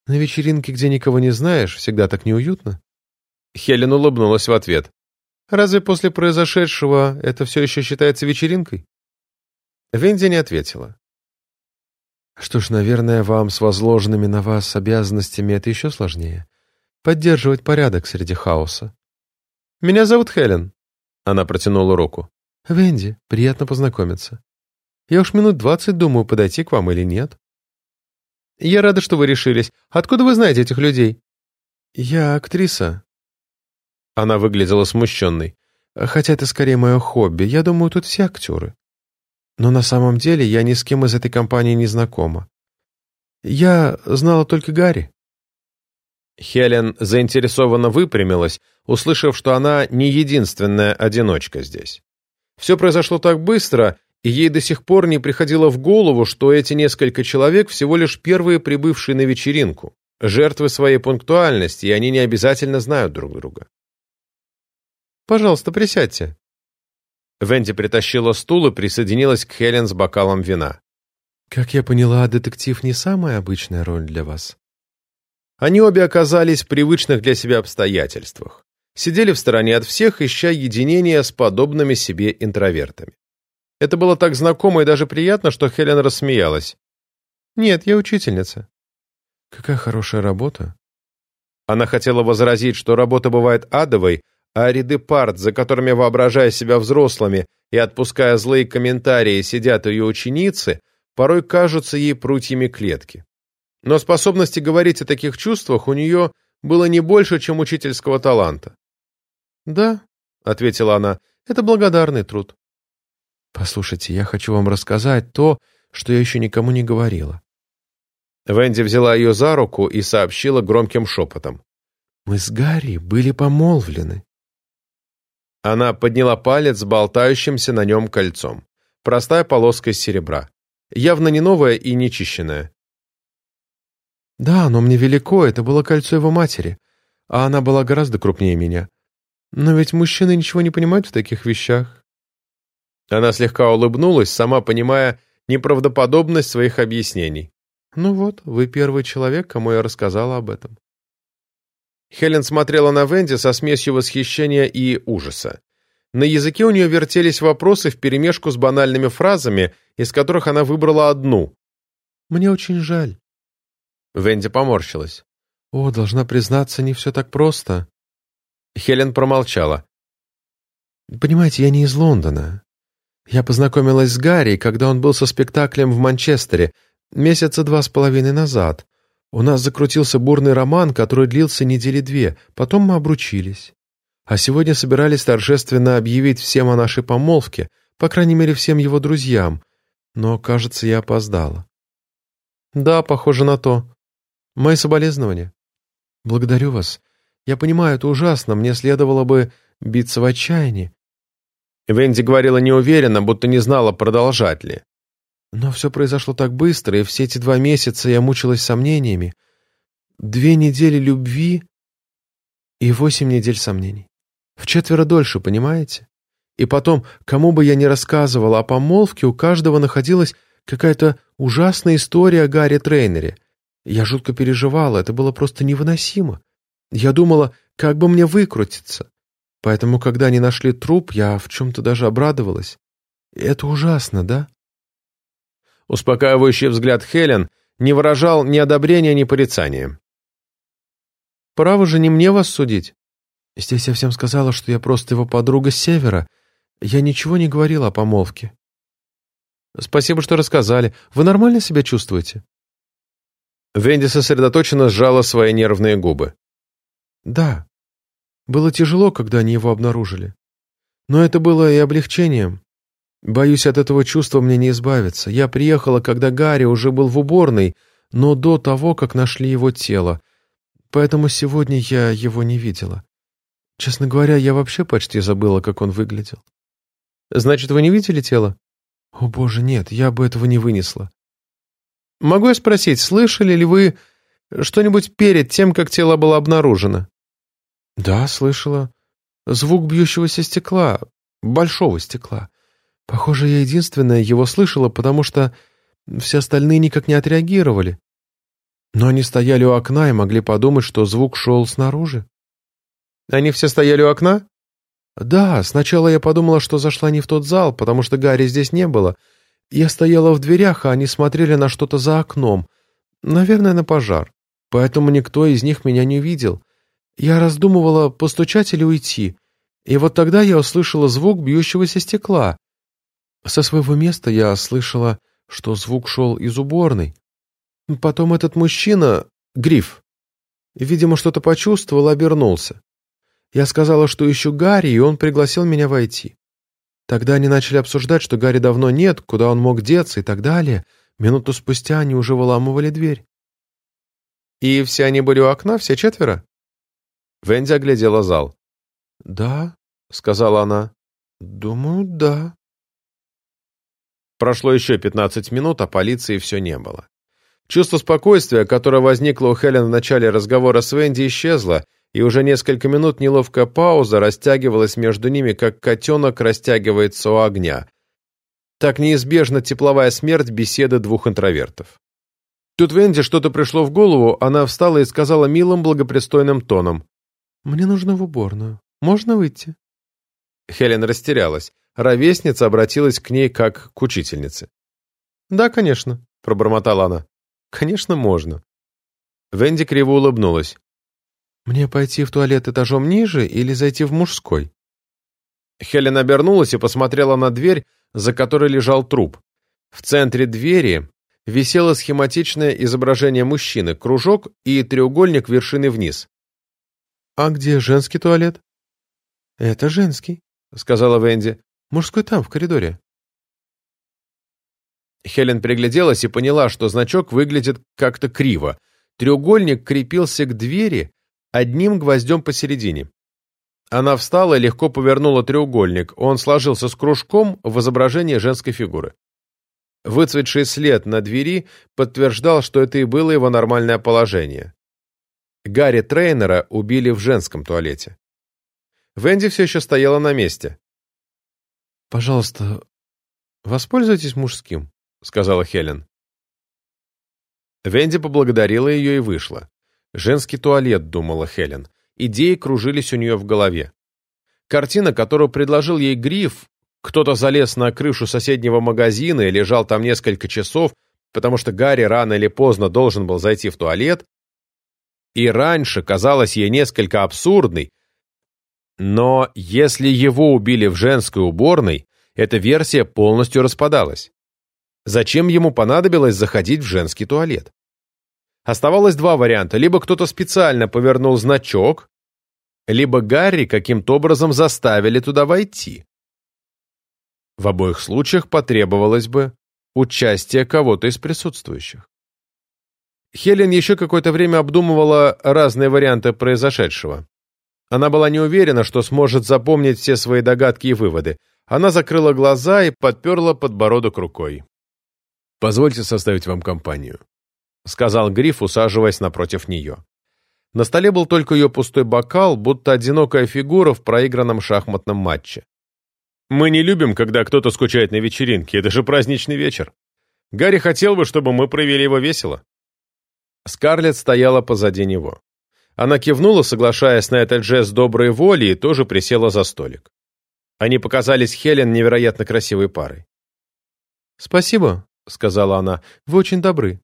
«На вечеринке, где никого не знаешь, всегда так неуютно». Хелен улыбнулась в ответ. «Разве после произошедшего это все еще считается вечеринкой?» Венди не ответила. «Что ж, наверное, вам с возложенными на вас обязанностями это еще сложнее. Поддерживать порядок среди хаоса. Меня зовут Хелен». Она протянула руку. «Венди, приятно познакомиться. Я уж минут двадцать думаю, подойти к вам или нет». «Я рада, что вы решились. Откуда вы знаете этих людей?» «Я актриса». Она выглядела смущенной. «Хотя это скорее мое хобби. Я думаю, тут все актеры. Но на самом деле я ни с кем из этой компании не знакома. Я знала только Гарри». Хелен заинтересованно выпрямилась, услышав, что она не единственная одиночка здесь. Все произошло так быстро, и ей до сих пор не приходило в голову, что эти несколько человек всего лишь первые прибывшие на вечеринку, жертвы своей пунктуальности, и они не обязательно знают друг друга. «Пожалуйста, присядьте». Венди притащила стул и присоединилась к Хелен с бокалом вина. «Как я поняла, детектив не самая обычная роль для вас». Они обе оказались в привычных для себя обстоятельствах. Сидели в стороне от всех, ища единения с подобными себе интровертами. Это было так знакомо и даже приятно, что Хелен рассмеялась. «Нет, я учительница». «Какая хорошая работа». Она хотела возразить, что работа бывает адовой, а ряды парт, за которыми, воображая себя взрослыми и отпуская злые комментарии, сидят ее ученицы, порой кажутся ей прутьями клетки. Но способности говорить о таких чувствах у нее было не больше, чем учительского таланта. «Да», — ответила она, — «это благодарный труд». «Послушайте, я хочу вам рассказать то, что я еще никому не говорила». Венди взяла ее за руку и сообщила громким шепотом. «Мы с Гарри были помолвлены». Она подняла палец с болтающимся на нем кольцом. Простая полоска из серебра. Явно не новая и не чищенная. «Да, оно мне велико, это было кольцо его матери, а она была гораздо крупнее меня. Но ведь мужчины ничего не понимают в таких вещах». Она слегка улыбнулась, сама понимая неправдоподобность своих объяснений. «Ну вот, вы первый человек, кому я рассказала об этом». Хелен смотрела на Венди со смесью восхищения и ужаса. На языке у нее вертелись вопросы вперемешку с банальными фразами, из которых она выбрала одну. «Мне очень жаль». Венди поморщилась. «О, должна признаться, не все так просто». Хелен промолчала. «Понимаете, я не из Лондона. Я познакомилась с Гарри, когда он был со спектаклем в Манчестере, месяца два с половиной назад. У нас закрутился бурный роман, который длился недели две, потом мы обручились. А сегодня собирались торжественно объявить всем о нашей помолвке, по крайней мере, всем его друзьям, но, кажется, я опоздала. Да, похоже на то. Мои соболезнования. Благодарю вас. Я понимаю, это ужасно, мне следовало бы биться в отчаянии. Венди говорила неуверенно, будто не знала, продолжать ли. Но все произошло так быстро, и все эти два месяца я мучилась сомнениями. Две недели любви и восемь недель сомнений. В четверо дольше, понимаете? И потом, кому бы я ни рассказывала о помолвке, у каждого находилась какая-то ужасная история о Гарри Трейнере. Я жутко переживала, это было просто невыносимо. Я думала, как бы мне выкрутиться. Поэтому, когда они нашли труп, я в чем-то даже обрадовалась. Это ужасно, да? Успокаивающий взгляд Хелен не выражал ни одобрения, ни порицания. «Право же не мне вас судить. Здесь я всем сказала, что я просто его подруга с севера. Я ничего не говорила о помолвке». «Спасибо, что рассказали. Вы нормально себя чувствуете?» Венди сосредоточенно сжала свои нервные губы. «Да. Было тяжело, когда они его обнаружили. Но это было и облегчением. Боюсь, от этого чувства мне не избавиться. Я приехала, когда Гарри уже был в уборной, но до того, как нашли его тело. Поэтому сегодня я его не видела. Честно говоря, я вообще почти забыла, как он выглядел. Значит, вы не видели тело? О, боже, нет, я бы этого не вынесла. Могу я спросить, слышали ли вы что-нибудь перед тем, как тело было обнаружено? Да, слышала. Звук бьющегося стекла, большого стекла. Похоже, я единственная его слышала, потому что все остальные никак не отреагировали. Но они стояли у окна и могли подумать, что звук шел снаружи. Они все стояли у окна? Да, сначала я подумала, что зашла не в тот зал, потому что Гарри здесь не было. Я стояла в дверях, а они смотрели на что-то за окном. Наверное, на пожар. Поэтому никто из них меня не видел. Я раздумывала, постучать или уйти. И вот тогда я услышала звук бьющегося стекла. Со своего места я слышала, что звук шел из уборной. Потом этот мужчина, Гриф, видимо, что-то почувствовал обернулся. Я сказала, что ищу Гарри, и он пригласил меня войти. Тогда они начали обсуждать, что Гарри давно нет, куда он мог деться и так далее. Минуту спустя они уже выламывали дверь. «И все они были у окна, все четверо?» Венди оглядела зал. «Да», — сказала она. «Думаю, да». Прошло еще 15 минут, а полиции все не было. Чувство спокойствия, которое возникло у Хелен в начале разговора с Венди, исчезло, и уже несколько минут неловкая пауза растягивалась между ними, как котенок растягивается у огня. Так неизбежна тепловая смерть беседы двух интровертов. Тут Венди что-то пришло в голову, она встала и сказала милым благопристойным тоном. «Мне нужно в уборную. Можно выйти?» Хелен растерялась. Ровесница обратилась к ней как к учительнице. «Да, конечно», — пробормотала она. «Конечно, можно». Венди криво улыбнулась. «Мне пойти в туалет этажом ниже или зайти в мужской?» Хелен обернулась и посмотрела на дверь, за которой лежал труп. В центре двери висело схематичное изображение мужчины, кружок и треугольник вершины вниз. «А где женский туалет?» «Это женский», — сказала Венди. Мужской там, в коридоре». Хелен пригляделась и поняла, что значок выглядит как-то криво. Треугольник крепился к двери одним гвоздем посередине. Она встала и легко повернула треугольник. Он сложился с кружком в изображение женской фигуры. Выцветший след на двери подтверждал, что это и было его нормальное положение. Гарри Трейнера убили в женском туалете. Венди все еще стояла на месте. «Пожалуйста, воспользуйтесь мужским», — сказала Хелен. Венди поблагодарила ее и вышла. «Женский туалет», — думала Хелен. Идеи кружились у нее в голове. Картина, которую предложил ей Гриф, кто-то залез на крышу соседнего магазина и лежал там несколько часов, потому что Гарри рано или поздно должен был зайти в туалет, и раньше казалась ей несколько абсурдной, но если его убили в женской уборной, эта версия полностью распадалась. Зачем ему понадобилось заходить в женский туалет? Оставалось два варианта. Либо кто-то специально повернул значок, либо Гарри каким-то образом заставили туда войти. В обоих случаях потребовалось бы участие кого-то из присутствующих. Хелен еще какое-то время обдумывала разные варианты произошедшего. Она была не уверена, что сможет запомнить все свои догадки и выводы. Она закрыла глаза и подперла подбородок рукой. «Позвольте составить вам компанию», — сказал Гриф, усаживаясь напротив нее. На столе был только ее пустой бокал, будто одинокая фигура в проигранном шахматном матче. «Мы не любим, когда кто-то скучает на вечеринке, это же праздничный вечер. Гарри хотел бы, чтобы мы провели его весело». Скарлетт стояла позади него. Она кивнула, соглашаясь на этот жест доброй воли, и тоже присела за столик. Они показались Хелен невероятно красивой парой. «Спасибо», — сказала она, — «вы очень добры».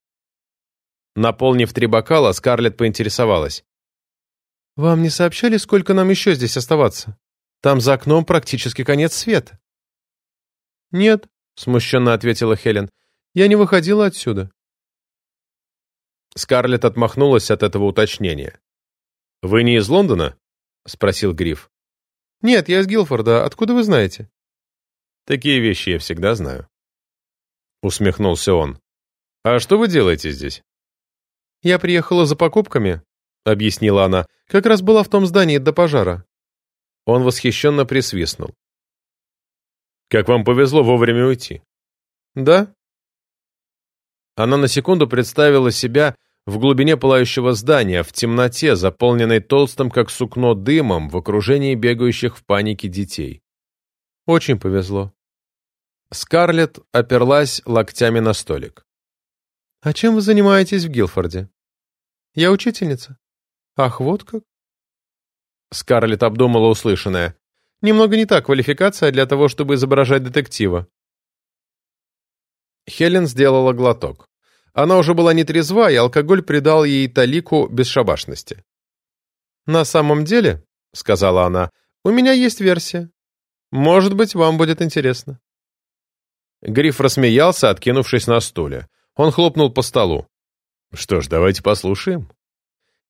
Наполнив три бокала, Скарлетт поинтересовалась. «Вам не сообщали, сколько нам еще здесь оставаться? Там за окном практически конец света». «Нет», — смущенно ответила Хелен, — «я не выходила отсюда». Скарлетт отмахнулась от этого уточнения. «Вы не из Лондона?» — спросил Гриф. «Нет, я из Гилфорда. Откуда вы знаете?» «Такие вещи я всегда знаю». Усмехнулся он. «А что вы делаете здесь?» «Я приехала за покупками», — объяснила она. «Как раз была в том здании до пожара». Он восхищенно присвистнул. «Как вам повезло вовремя уйти». «Да?» Она на секунду представила себя в глубине пылающего здания, в темноте, заполненной толстым, как сукно, дымом, в окружении бегающих в панике детей. «Очень повезло». Скарлетт оперлась локтями на столик. «А чем вы занимаетесь в Гилфорде?» «Я учительница». «Ах, вот как?» Скарлетт обдумала услышанное. «Немного не та квалификация для того, чтобы изображать детектива». Хелен сделала глоток. Она уже была не трезва, и алкоголь придал ей талику бесшабашности. «На самом деле», — сказала она, — «у меня есть версия. Может быть, вам будет интересно». Гриф рассмеялся, откинувшись на стуле. Он хлопнул по столу. «Что ж, давайте послушаем».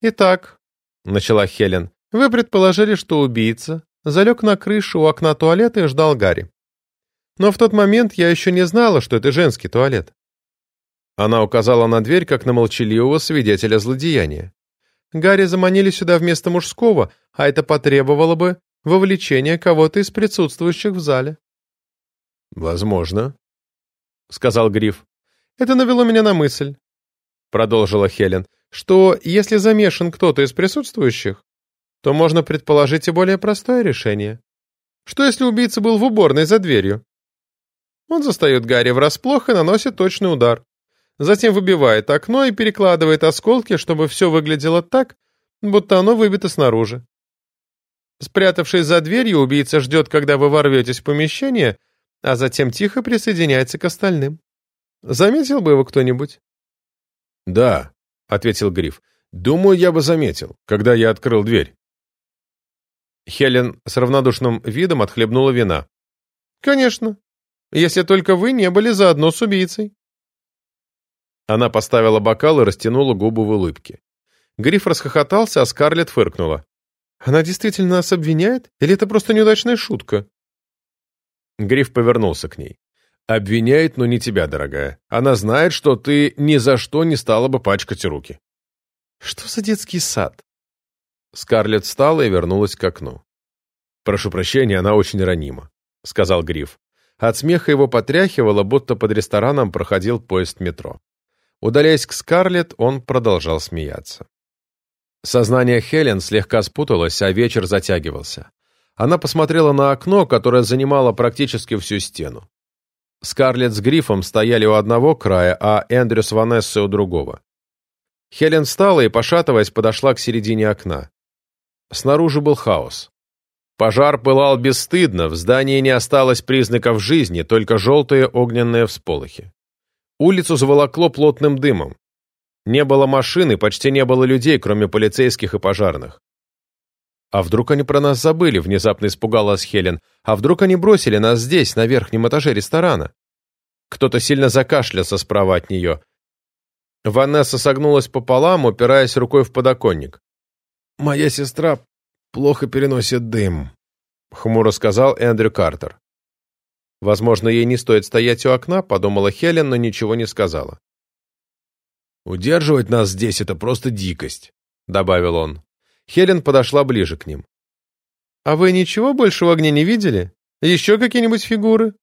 «Итак», — начала Хелен, — «вы предположили, что убийца залег на крышу у окна туалета и ждал Гарри. Но в тот момент я еще не знала, что это женский туалет. Она указала на дверь, как на молчаливого свидетеля злодеяния. Гарри заманили сюда вместо мужского, а это потребовало бы вовлечения кого-то из присутствующих в зале. «Возможно», — сказал Гриф. «Это навело меня на мысль», — продолжила Хелен, «что если замешан кто-то из присутствующих, то можно предположить и более простое решение. Что если убийца был в уборной за дверью? Он застает Гарри врасплох и наносит точный удар затем выбивает окно и перекладывает осколки, чтобы все выглядело так, будто оно выбито снаружи. Спрятавшись за дверью, убийца ждет, когда вы ворветесь в помещение, а затем тихо присоединяется к остальным. Заметил бы его кто-нибудь? «Да», — ответил Гриф. «Думаю, я бы заметил, когда я открыл дверь». Хелен с равнодушным видом отхлебнула вина. «Конечно, если только вы не были заодно с убийцей». Она поставила бокал и растянула губы в улыбке. Гриф расхохотался, а Скарлетт фыркнула. «Она действительно нас обвиняет? Или это просто неудачная шутка?» Гриф повернулся к ней. «Обвиняет, но не тебя, дорогая. Она знает, что ты ни за что не стала бы пачкать руки». «Что за детский сад?» Скарлетт встала и вернулась к окну. «Прошу прощения, она очень ранима», — сказал Гриф. От смеха его потряхивало, будто под рестораном проходил поезд метро. Удаляясь к Скарлетт, он продолжал смеяться. Сознание Хелен слегка спуталось, а вечер затягивался. Она посмотрела на окно, которое занимало практически всю стену. Скарлетт с Грифом стояли у одного края, а Эндрю с Ванессой у другого. Хелен встала и, пошатываясь, подошла к середине окна. Снаружи был хаос. Пожар пылал бесстыдно, в здании не осталось признаков жизни, только желтые огненные всполохи. Улицу заволокло плотным дымом. Не было машин и почти не было людей, кроме полицейских и пожарных. «А вдруг они про нас забыли?» — внезапно испугалась Хелен. «А вдруг они бросили нас здесь, на верхнем этаже ресторана?» Кто-то сильно закашлялся справа от нее. Ванесса согнулась пополам, упираясь рукой в подоконник. «Моя сестра плохо переносит дым», — хмуро сказал Эндрю Картер. Возможно, ей не стоит стоять у окна, подумала Хелен, но ничего не сказала. «Удерживать нас здесь — это просто дикость», — добавил он. Хелен подошла ближе к ним. «А вы ничего больше в огне не видели? Еще какие-нибудь фигуры?»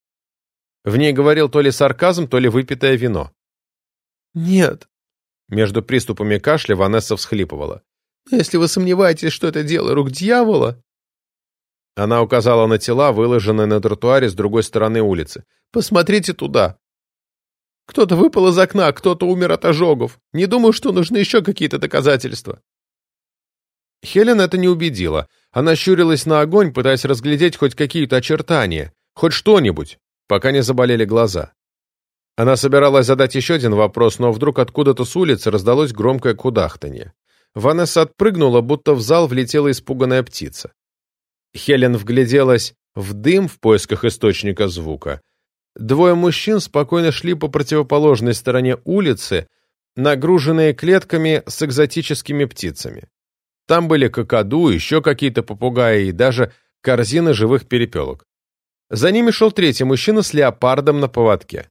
В ней говорил то ли сарказм, то ли выпитое вино. «Нет». Между приступами кашля Ванесса всхлипывала. «Если вы сомневаетесь, что это дело рук дьявола...» Она указала на тела, выложенные на тротуаре с другой стороны улицы. «Посмотрите туда. Кто-то выпал из окна, кто-то умер от ожогов. Не думаю, что нужны еще какие-то доказательства». Хелен это не убедила. Она щурилась на огонь, пытаясь разглядеть хоть какие-то очертания, хоть что-нибудь, пока не заболели глаза. Она собиралась задать еще один вопрос, но вдруг откуда-то с улицы раздалось громкое кудахтанье. Ванесса отпрыгнула, будто в зал влетела испуганная птица. Хелен вгляделась в дым в поисках источника звука. Двое мужчин спокойно шли по противоположной стороне улицы, нагруженные клетками с экзотическими птицами. Там были кокоду, еще какие-то попугаи и даже корзины живых перепелок. За ними шел третий мужчина с леопардом на поводке.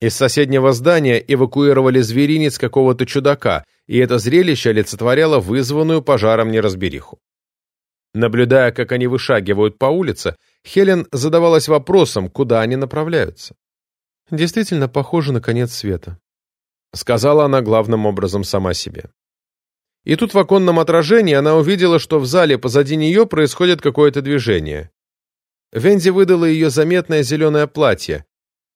Из соседнего здания эвакуировали зверинец какого-то чудака, и это зрелище олицетворяло вызванную пожаром неразбериху. Наблюдая, как они вышагивают по улице, Хелен задавалась вопросом, куда они направляются. «Действительно похоже на конец света», — сказала она главным образом сама себе. И тут в оконном отражении она увидела, что в зале позади нее происходит какое-то движение. Венди выдала ее заметное зеленое платье.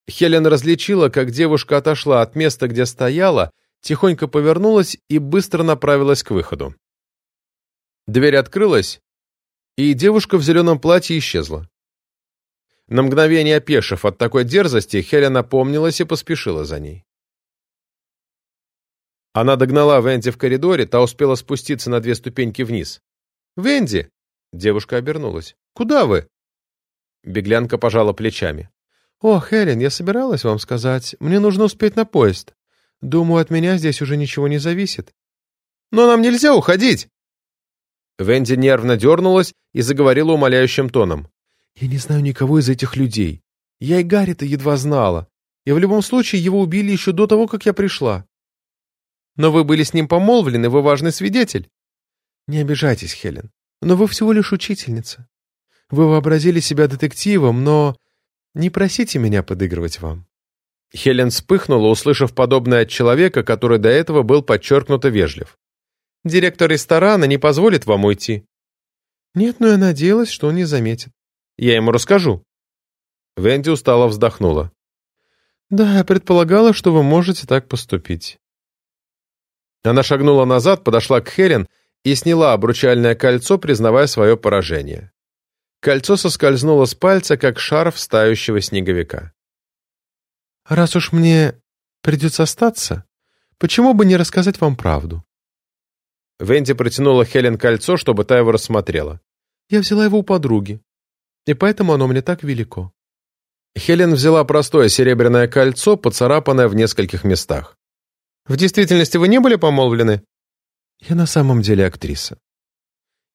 Хелен различила, как девушка отошла от места, где стояла, тихонько повернулась и быстро направилась к выходу. Дверь открылась, и девушка в зеленом платье исчезла. На мгновение опешив от такой дерзости, Хелен опомнилась и поспешила за ней. Она догнала Венди в коридоре, та успела спуститься на две ступеньки вниз. «Венди!» — девушка обернулась. «Куда вы?» Беглянка пожала плечами. «О, Хелен, я собиралась вам сказать. Мне нужно успеть на поезд. Думаю, от меня здесь уже ничего не зависит». «Но нам нельзя уходить!» Венди нервно дернулась и заговорила умоляющим тоном. «Я не знаю никого из этих людей. Я и Гарри-то едва знала. И в любом случае его убили еще до того, как я пришла. Но вы были с ним помолвлены, вы важный свидетель. Не обижайтесь, Хелен, но вы всего лишь учительница. Вы вообразили себя детективом, но не просите меня подыгрывать вам. Хелен вспыхнула, услышав подобное от человека, который до этого был подчеркнуто вежлив. «Директор ресторана не позволит вам уйти». «Нет, но я надеялась, что он не заметит». «Я ему расскажу». Венди устало вздохнула. «Да, я предполагала, что вы можете так поступить. Она шагнула назад, подошла к Хелен и сняла обручальное кольцо, признавая свое поражение. Кольцо соскользнуло с пальца, как шарф стающего снеговика. «Раз уж мне придется остаться, почему бы не рассказать вам правду?» Венди протянула Хелен кольцо, чтобы та его рассмотрела. «Я взяла его у подруги, и поэтому оно мне так велико». Хелен взяла простое серебряное кольцо, поцарапанное в нескольких местах. В действительности вы не были помолвлены? Я на самом деле актриса.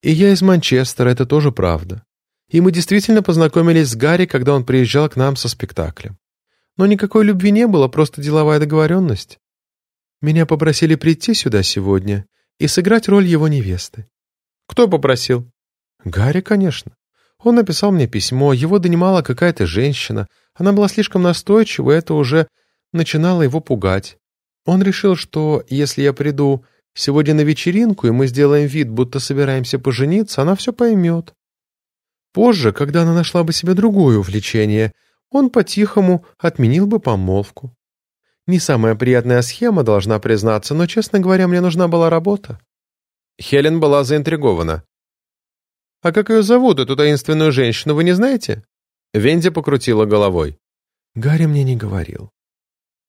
И я из Манчестера, это тоже правда. И мы действительно познакомились с Гарри, когда он приезжал к нам со спектаклем. Но никакой любви не было, просто деловая договоренность. Меня попросили прийти сюда сегодня и сыграть роль его невесты. Кто попросил? Гарри, конечно. Он написал мне письмо, его донимала какая-то женщина. Она была слишком настойчива, и это уже начинало его пугать. Он решил, что если я приду сегодня на вечеринку, и мы сделаем вид, будто собираемся пожениться, она все поймет. Позже, когда она нашла бы себе другое увлечение, он по-тихому отменил бы помолвку. Не самая приятная схема, должна признаться, но, честно говоря, мне нужна была работа. Хелен была заинтригована. «А как ее зовут, эту таинственную женщину, вы не знаете?» Венди покрутила головой. «Гарри мне не говорил.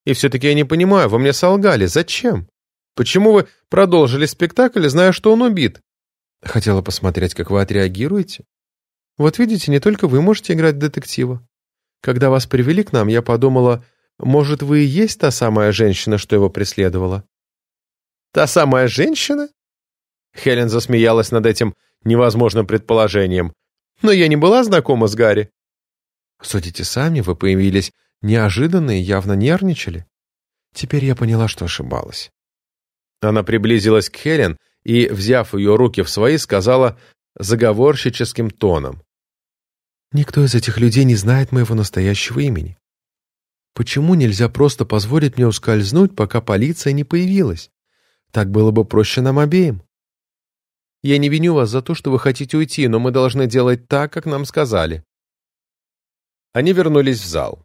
И все-таки я не понимаю, вы мне солгали. Зачем? Почему вы продолжили спектакль, зная, что он убит? Хотела посмотреть, как вы отреагируете. Вот видите, не только вы можете играть детектива. Когда вас привели к нам, я подумала, Может, вы и есть та самая женщина, что его преследовала?» «Та самая женщина?» Хелен засмеялась над этим невозможным предположением. «Но я не была знакома с Гарри». «Судите сами, вы появились неожиданно и явно нервничали. Теперь я поняла, что ошибалась». Она приблизилась к Хелен и, взяв ее руки в свои, сказала заговорщическим тоном. «Никто из этих людей не знает моего настоящего имени. Почему нельзя просто позволить мне ускользнуть, пока полиция не появилась? Так было бы проще нам обеим. Я не виню вас за то, что вы хотите уйти, но мы должны делать так, как нам сказали». Они вернулись в зал.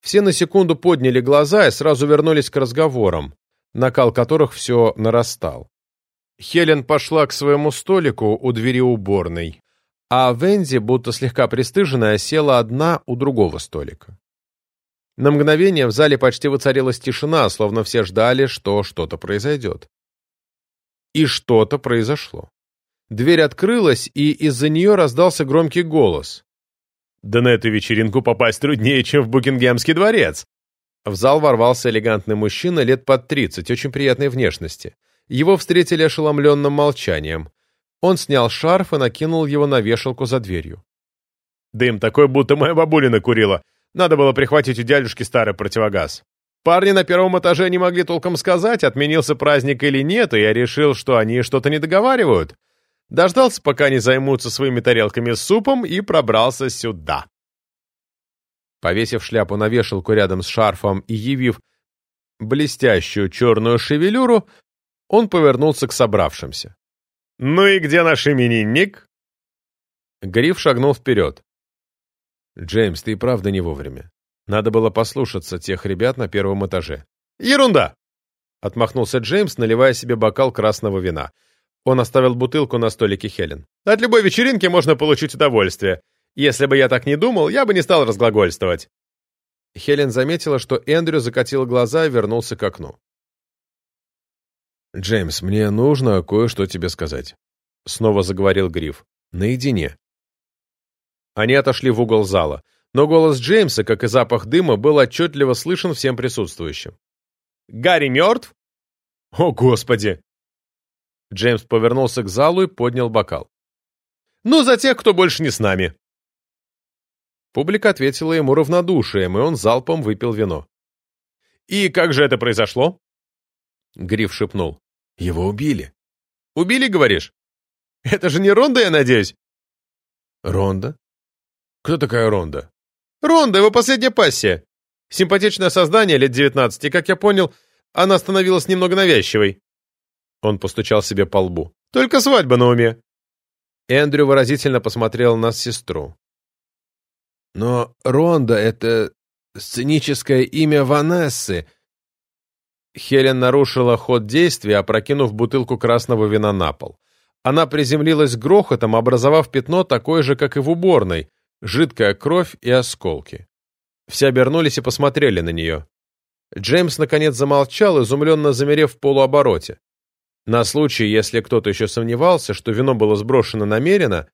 Все на секунду подняли глаза и сразу вернулись к разговорам, накал которых все нарастал. Хелен пошла к своему столику у двери уборной, а Венди, будто слегка пристыженная, села одна у другого столика. На мгновение в зале почти воцарилась тишина, словно все ждали, что что-то произойдет. И что-то произошло. Дверь открылась, и из-за нее раздался громкий голос. «Да на эту вечеринку попасть труднее, чем в Букингемский дворец!» В зал ворвался элегантный мужчина лет под тридцать, очень приятной внешности. Его встретили ошеломленным молчанием. Он снял шарф и накинул его на вешалку за дверью. «Дым такой, будто моя бабулина курила. Надо было прихватить у дядюшки старый противогаз. Парни на первом этаже не могли толком сказать, отменился праздник или нет, и я решил, что они что-то не договаривают. Дождался, пока они займутся своими тарелками с супом, и пробрался сюда. Повесив шляпу на вешалку рядом с шарфом и явив блестящую черную шевелюру, он повернулся к собравшимся. «Ну и где наш именинник?» Гриф шагнул вперед. «Джеймс, ты и правда не вовремя. Надо было послушаться тех ребят на первом этаже». «Ерунда!» — отмахнулся Джеймс, наливая себе бокал красного вина. Он оставил бутылку на столике Хелен. «От любой вечеринки можно получить удовольствие. Если бы я так не думал, я бы не стал разглагольствовать». Хелен заметила, что Эндрю закатил глаза и вернулся к окну. «Джеймс, мне нужно кое-что тебе сказать», — снова заговорил Гриф. «Наедине». Они отошли в угол зала, но голос Джеймса, как и запах дыма, был отчетливо слышен всем присутствующим. «Гарри мертв?» «О, Господи!» Джеймс повернулся к залу и поднял бокал. «Ну, за тех, кто больше не с нами!» Публика ответила ему равнодушием, и он залпом выпил вино. «И как же это произошло?» Гриф шепнул. «Его убили». «Убили, говоришь? Это же не Ронда, я надеюсь?» «Ронда? Кто такая Ронда?» «Ронда, его последняя пассия. Симпатичное создание, лет девятнадцати, как я понял, она становилась немного навязчивой». Он постучал себе по лбу. «Только свадьба на уме». Эндрю выразительно посмотрел на сестру. «Но Ронда — это сценическое имя Ванессы», Хелен нарушила ход действия, опрокинув бутылку красного вина на пол. Она приземлилась грохотом, образовав пятно такое же, как и в уборной, жидкая кровь и осколки. Все обернулись и посмотрели на нее. Джеймс наконец замолчал, изумленно замерев в полуобороте. На случай, если кто-то еще сомневался, что вино было сброшено намеренно,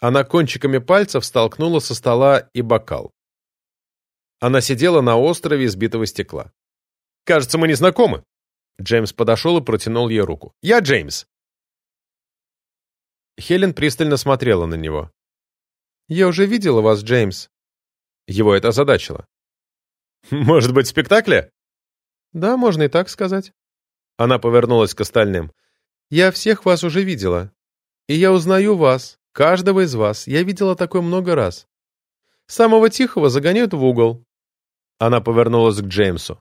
она кончиками пальцев столкнула со стола и бокал. Она сидела на острове избитого стекла. Кажется, мы не знакомы». Джеймс подошел и протянул ей руку. «Я Джеймс». Хелен пристально смотрела на него. «Я уже видела вас, Джеймс». Его это озадачило. «Может быть, в спектакле?» «Да, можно и так сказать». Она повернулась к остальным. «Я всех вас уже видела. И я узнаю вас, каждого из вас. Я видела такое много раз. Самого тихого загоняют в угол». Она повернулась к Джеймсу.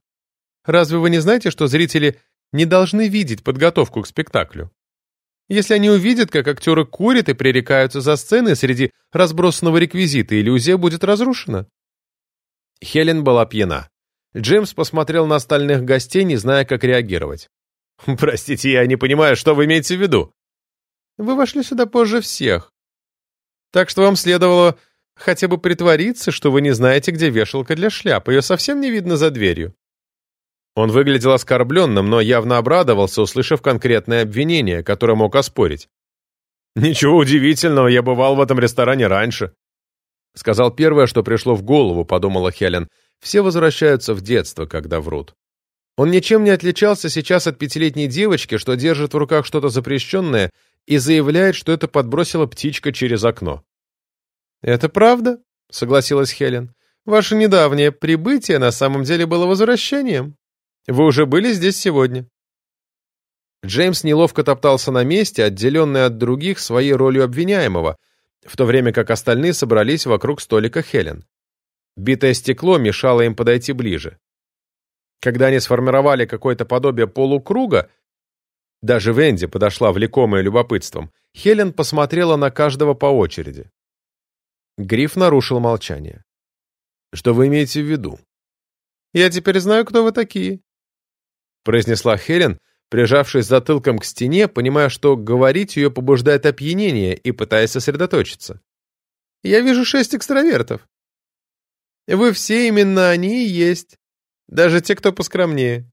Разве вы не знаете, что зрители не должны видеть подготовку к спектаклю? Если они увидят, как актеры курят и пререкаются за сценой среди разбросанного реквизита, иллюзия будет разрушена. Хелен была пьяна. Джеймс посмотрел на остальных гостей, не зная, как реагировать. (laughs) «Простите, я не понимаю, что вы имеете в виду?» «Вы вошли сюда позже всех. Так что вам следовало хотя бы притвориться, что вы не знаете, где вешалка для шляп. Ее совсем не видно за дверью. Он выглядел оскорбленным, но явно обрадовался, услышав конкретное обвинение, которое мог оспорить. «Ничего удивительного, я бывал в этом ресторане раньше», — сказал первое, что пришло в голову, подумала Хелен. Все возвращаются в детство, когда врут. Он ничем не отличался сейчас от пятилетней девочки, что держит в руках что-то запрещенное и заявляет, что это подбросила птичка через окно. «Это правда?» — согласилась Хелен. «Ваше недавнее прибытие на самом деле было возвращением. Вы уже были здесь сегодня». Джеймс неловко топтался на месте, отделенный от других своей ролью обвиняемого, в то время как остальные собрались вокруг столика Хелен. Битое стекло мешало им подойти ближе. Когда они сформировали какое-то подобие полукруга, даже Венди подошла влекомая любопытством, Хелен посмотрела на каждого по очереди. Гриф нарушил молчание. «Что вы имеете в виду?» «Я теперь знаю, кто вы такие», — произнесла Хелен, прижавшись затылком к стене, понимая, что говорить ее побуждает опьянение и пытаясь сосредоточиться. «Я вижу шесть экстравертов. Вы все именно они и есть. Даже те, кто поскромнее.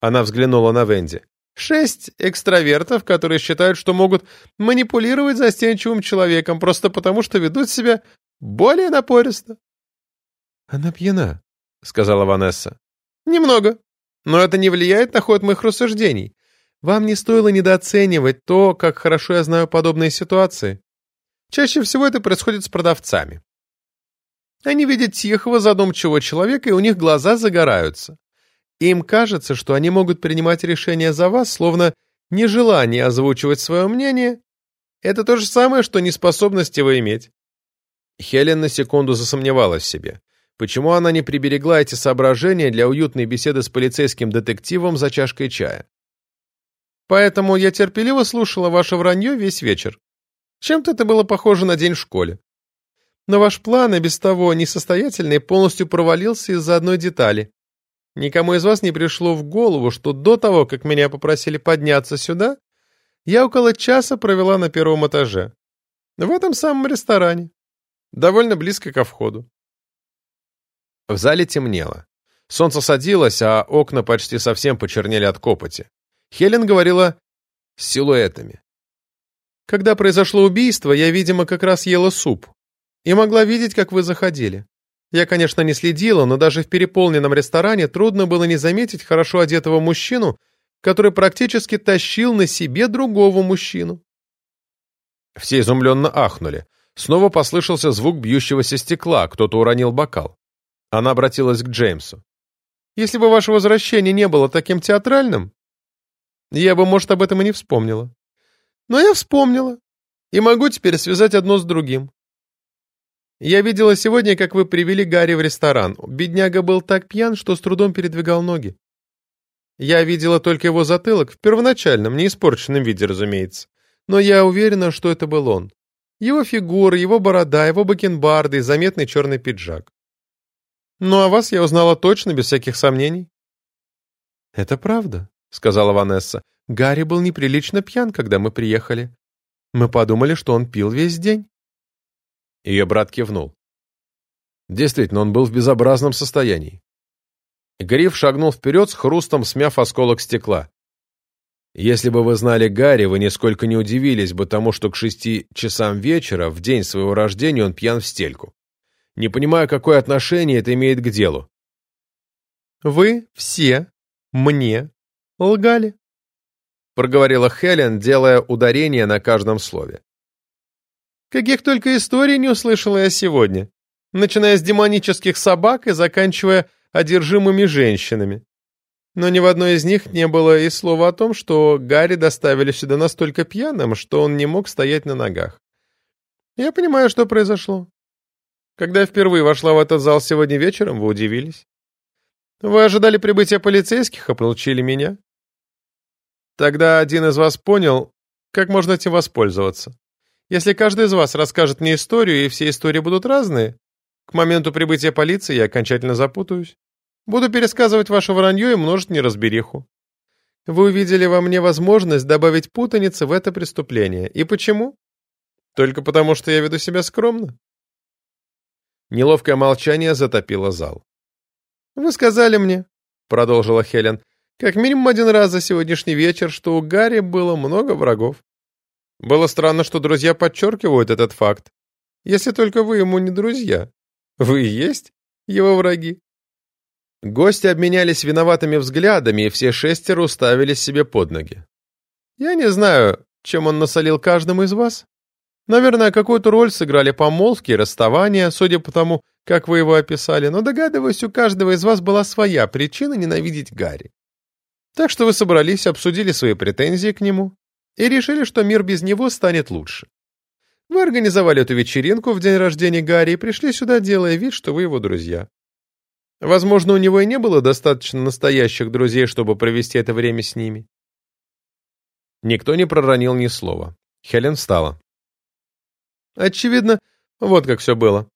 Она взглянула на Венди. Шесть экстравертов, которые считают, что могут манипулировать застенчивым человеком просто потому, что ведут себя более напористо. «Она пьяна», — сказала Ванесса. «Немного. Но это не влияет на ход моих рассуждений. Вам не стоило недооценивать то, как хорошо я знаю подобные ситуации. Чаще всего это происходит с продавцами. Они видят тихого, задумчивого человека, и у них глаза загораются. Им кажется, что они могут принимать решения за вас, словно нежелание озвучивать свое мнение — это то же самое, что неспособность его иметь. Хелен на секунду засомневалась в себе. Почему она не приберегла эти соображения для уютной беседы с полицейским детективом за чашкой чая? Поэтому я терпеливо слушала ваше вранье весь вечер. Чем-то это было похоже на день в школе. Но ваш план, и без того несостоятельный, полностью провалился из-за одной детали. Никому из вас не пришло в голову, что до того, как меня попросили подняться сюда, я около часа провела на первом этаже. В этом самом ресторане. Довольно близко ко входу. В зале темнело. Солнце садилось, а окна почти совсем почернели от копоти. Хелен говорила с силуэтами. Когда произошло убийство, я, видимо, как раз ела суп и могла видеть, как вы заходили. Я, конечно, не следила, но даже в переполненном ресторане трудно было не заметить хорошо одетого мужчину, который практически тащил на себе другого мужчину. Все изумленно ахнули. Снова послышался звук бьющегося стекла, кто-то уронил бокал. Она обратилась к Джеймсу. «Если бы ваше возвращение не было таким театральным, я бы, может, об этом и не вспомнила. Но я вспомнила, и могу теперь связать одно с другим. Я видела сегодня, как вы привели Гарри в ресторан. Бедняга был так пьян, что с трудом передвигал ноги. Я видела только его затылок, в первоначальном, не испорченном виде, разумеется. Но я уверена, что это был он. Его фигура, его борода, его бакенбарды и заметный черный пиджак. Ну, а вас я узнала точно, без всяких сомнений. «Это правда», — сказала Ванесса. «Гарри был неприлично пьян, когда мы приехали. Мы подумали, что он пил весь день». Ее брат кивнул. Действительно, он был в безобразном состоянии. Гриф шагнул вперед с хрустом, смяв осколок стекла. Если бы вы знали Гарри, вы нисколько не удивились бы тому, что к шести часам вечера, в день своего рождения, он пьян в стельку. Не понимаю, какое отношение это имеет к делу. «Вы все мне лгали», — проговорила Хелен, делая ударение на каждом слове. Каких только историй не услышала я сегодня, начиная с демонических собак и заканчивая одержимыми женщинами. Но ни в одной из них не было и слова о том, что Гарри доставили сюда настолько пьяным, что он не мог стоять на ногах. Я понимаю, что произошло. Когда я впервые вошла в этот зал сегодня вечером, вы удивились. Вы ожидали прибытия полицейских, а получили меня. Тогда один из вас понял, как можно этим воспользоваться. Если каждый из вас расскажет мне историю, и все истории будут разные, к моменту прибытия полиции я окончательно запутаюсь. Буду пересказывать ваше вранье и множить неразбериху. Вы увидели во мне возможность добавить путаницы в это преступление. И почему? Только потому, что я веду себя скромно. Неловкое молчание затопило зал. «Вы сказали мне», — продолжила Хелен, «как минимум один раз за сегодняшний вечер, что у Гарри было много врагов. Было странно, что друзья подчеркивают этот факт. Если только вы ему не друзья. Вы и есть его враги. Гости обменялись виноватыми взглядами, и все шестеро уставились себе под ноги. Я не знаю, чем он насолил каждому из вас. Наверное, какую-то роль сыграли помолвки и расставания, судя по тому, как вы его описали, но, догадываюсь, у каждого из вас была своя причина ненавидеть Гарри. Так что вы собрались, обсудили свои претензии к нему и решили, что мир без него станет лучше. Вы организовали эту вечеринку в день рождения Гарри и пришли сюда, делая вид, что вы его друзья. Возможно, у него и не было достаточно настоящих друзей, чтобы провести это время с ними. Никто не проронил ни слова. Хелен встала. Очевидно, вот как все было.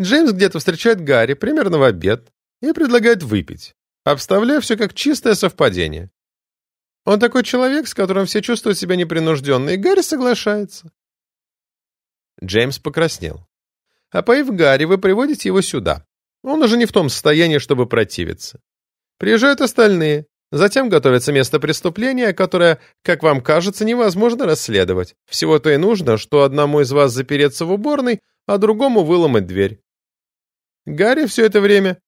Джеймс где-то встречает Гарри примерно в обед и предлагает выпить, обставляя все как чистое совпадение. Он такой человек, с которым все чувствуют себя непринужденно, и Гарри соглашается. Джеймс покраснел. А поив Гарри, вы приводите его сюда. Он уже не в том состоянии, чтобы противиться. Приезжают остальные. Затем готовится место преступления, которое, как вам кажется, невозможно расследовать. Всего-то и нужно, что одному из вас запереться в уборной, а другому выломать дверь. Гарри все это время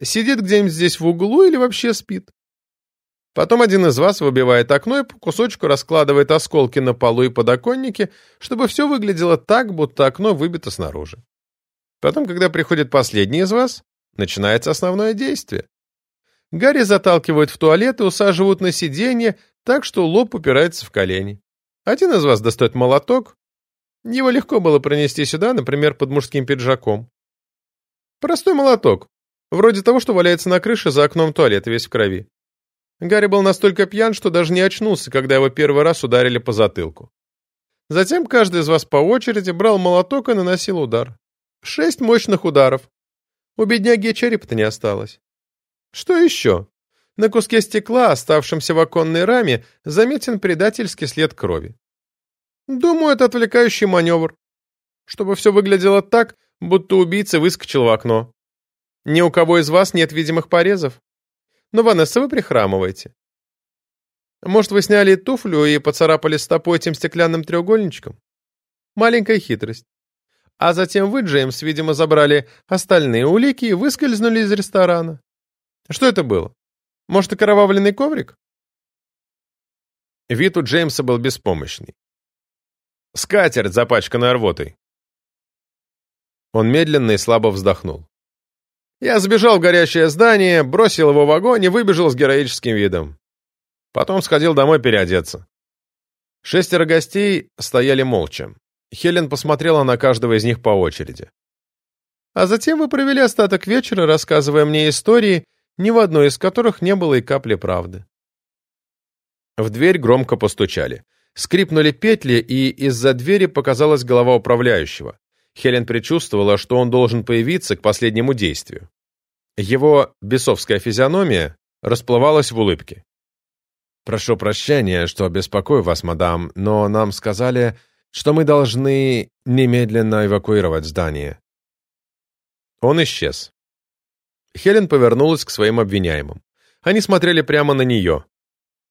сидит где-нибудь здесь в углу или вообще спит. Потом один из вас выбивает окно и по кусочку раскладывает осколки на полу и подоконнике, чтобы все выглядело так, будто окно выбито снаружи. Потом, когда приходит последний из вас, начинается основное действие. Гарри заталкивают в туалет и усаживают на сиденье, так что лоб упирается в колени. Один из вас достает молоток. Его легко было пронести сюда, например, под мужским пиджаком. Простой молоток, вроде того, что валяется на крыше за окном туалета, весь в крови. Гарри был настолько пьян, что даже не очнулся, когда его первый раз ударили по затылку. Затем каждый из вас по очереди брал молоток и наносил удар. Шесть мощных ударов. У бедняги черепа-то не осталось. Что еще? На куске стекла, оставшемся в оконной раме, заметен предательский след крови. Думаю, это отвлекающий маневр. Чтобы все выглядело так, будто убийца выскочил в окно. Ни у кого из вас нет видимых порезов. Но, Ванесса, вы прихрамываете. Может, вы сняли туфлю и поцарапали стопой этим стеклянным треугольничком? Маленькая хитрость. А затем вы, Джеймс, видимо, забрали остальные улики и выскользнули из ресторана. Что это было? Может, окровавленный коврик? Вид у Джеймса был беспомощный. Скатерть, запачканная рвотой. Он медленно и слабо вздохнул. Я сбежал в горящее здание, бросил его в огонь и выбежал с героическим видом. Потом сходил домой переодеться. Шестеро гостей стояли молча. Хелен посмотрела на каждого из них по очереди. А затем вы провели остаток вечера, рассказывая мне истории, ни в одной из которых не было и капли правды. В дверь громко постучали. Скрипнули петли, и из-за двери показалась голова управляющего. Хелен предчувствовала, что он должен появиться к последнему действию. Его бесовская физиономия расплывалась в улыбке. «Прошу прощения, что беспокою вас, мадам, но нам сказали, что мы должны немедленно эвакуировать здание». Он исчез. Хелен повернулась к своим обвиняемым. Они смотрели прямо на нее.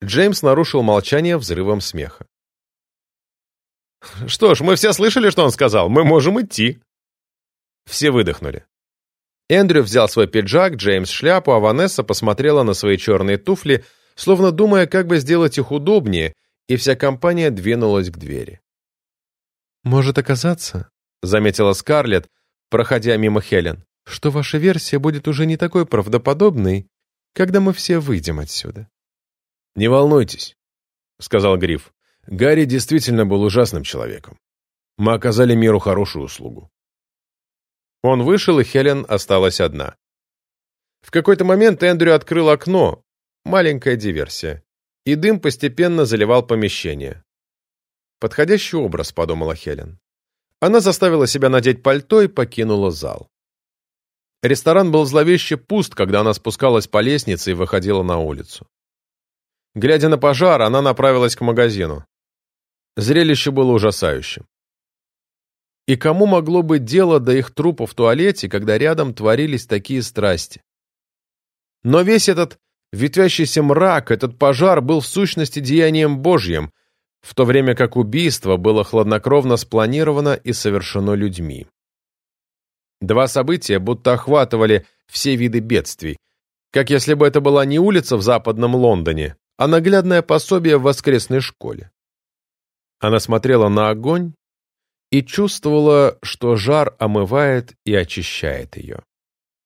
Джеймс нарушил молчание взрывом смеха. «Что ж, мы все слышали, что он сказал. Мы можем идти». Все выдохнули. Эндрю взял свой пиджак, Джеймс шляпу, а Ванесса посмотрела на свои черные туфли, словно думая, как бы сделать их удобнее, и вся компания двинулась к двери. «Может оказаться», — заметила Скарлетт, проходя мимо Хелен, что ваша версия будет уже не такой правдоподобной, когда мы все выйдем отсюда. «Не волнуйтесь», — сказал Гриф. «Гарри действительно был ужасным человеком. Мы оказали миру хорошую услугу». Он вышел, и Хелен осталась одна. В какой-то момент Эндрю открыл окно, маленькая диверсия, и дым постепенно заливал помещение. «Подходящий образ», — подумала Хелен. Она заставила себя надеть пальто и покинула зал. Ресторан был зловеще пуст, когда она спускалась по лестнице и выходила на улицу. Глядя на пожар, она направилась к магазину. Зрелище было ужасающим. И кому могло быть дело до их трупа в туалете, когда рядом творились такие страсти? Но весь этот ветвящийся мрак, этот пожар был в сущности деянием Божьим, в то время как убийство было хладнокровно спланировано и совершено людьми. Два события будто охватывали все виды бедствий, как если бы это была не улица в западном Лондоне, а наглядное пособие в воскресной школе. Она смотрела на огонь и чувствовала, что жар омывает и очищает ее.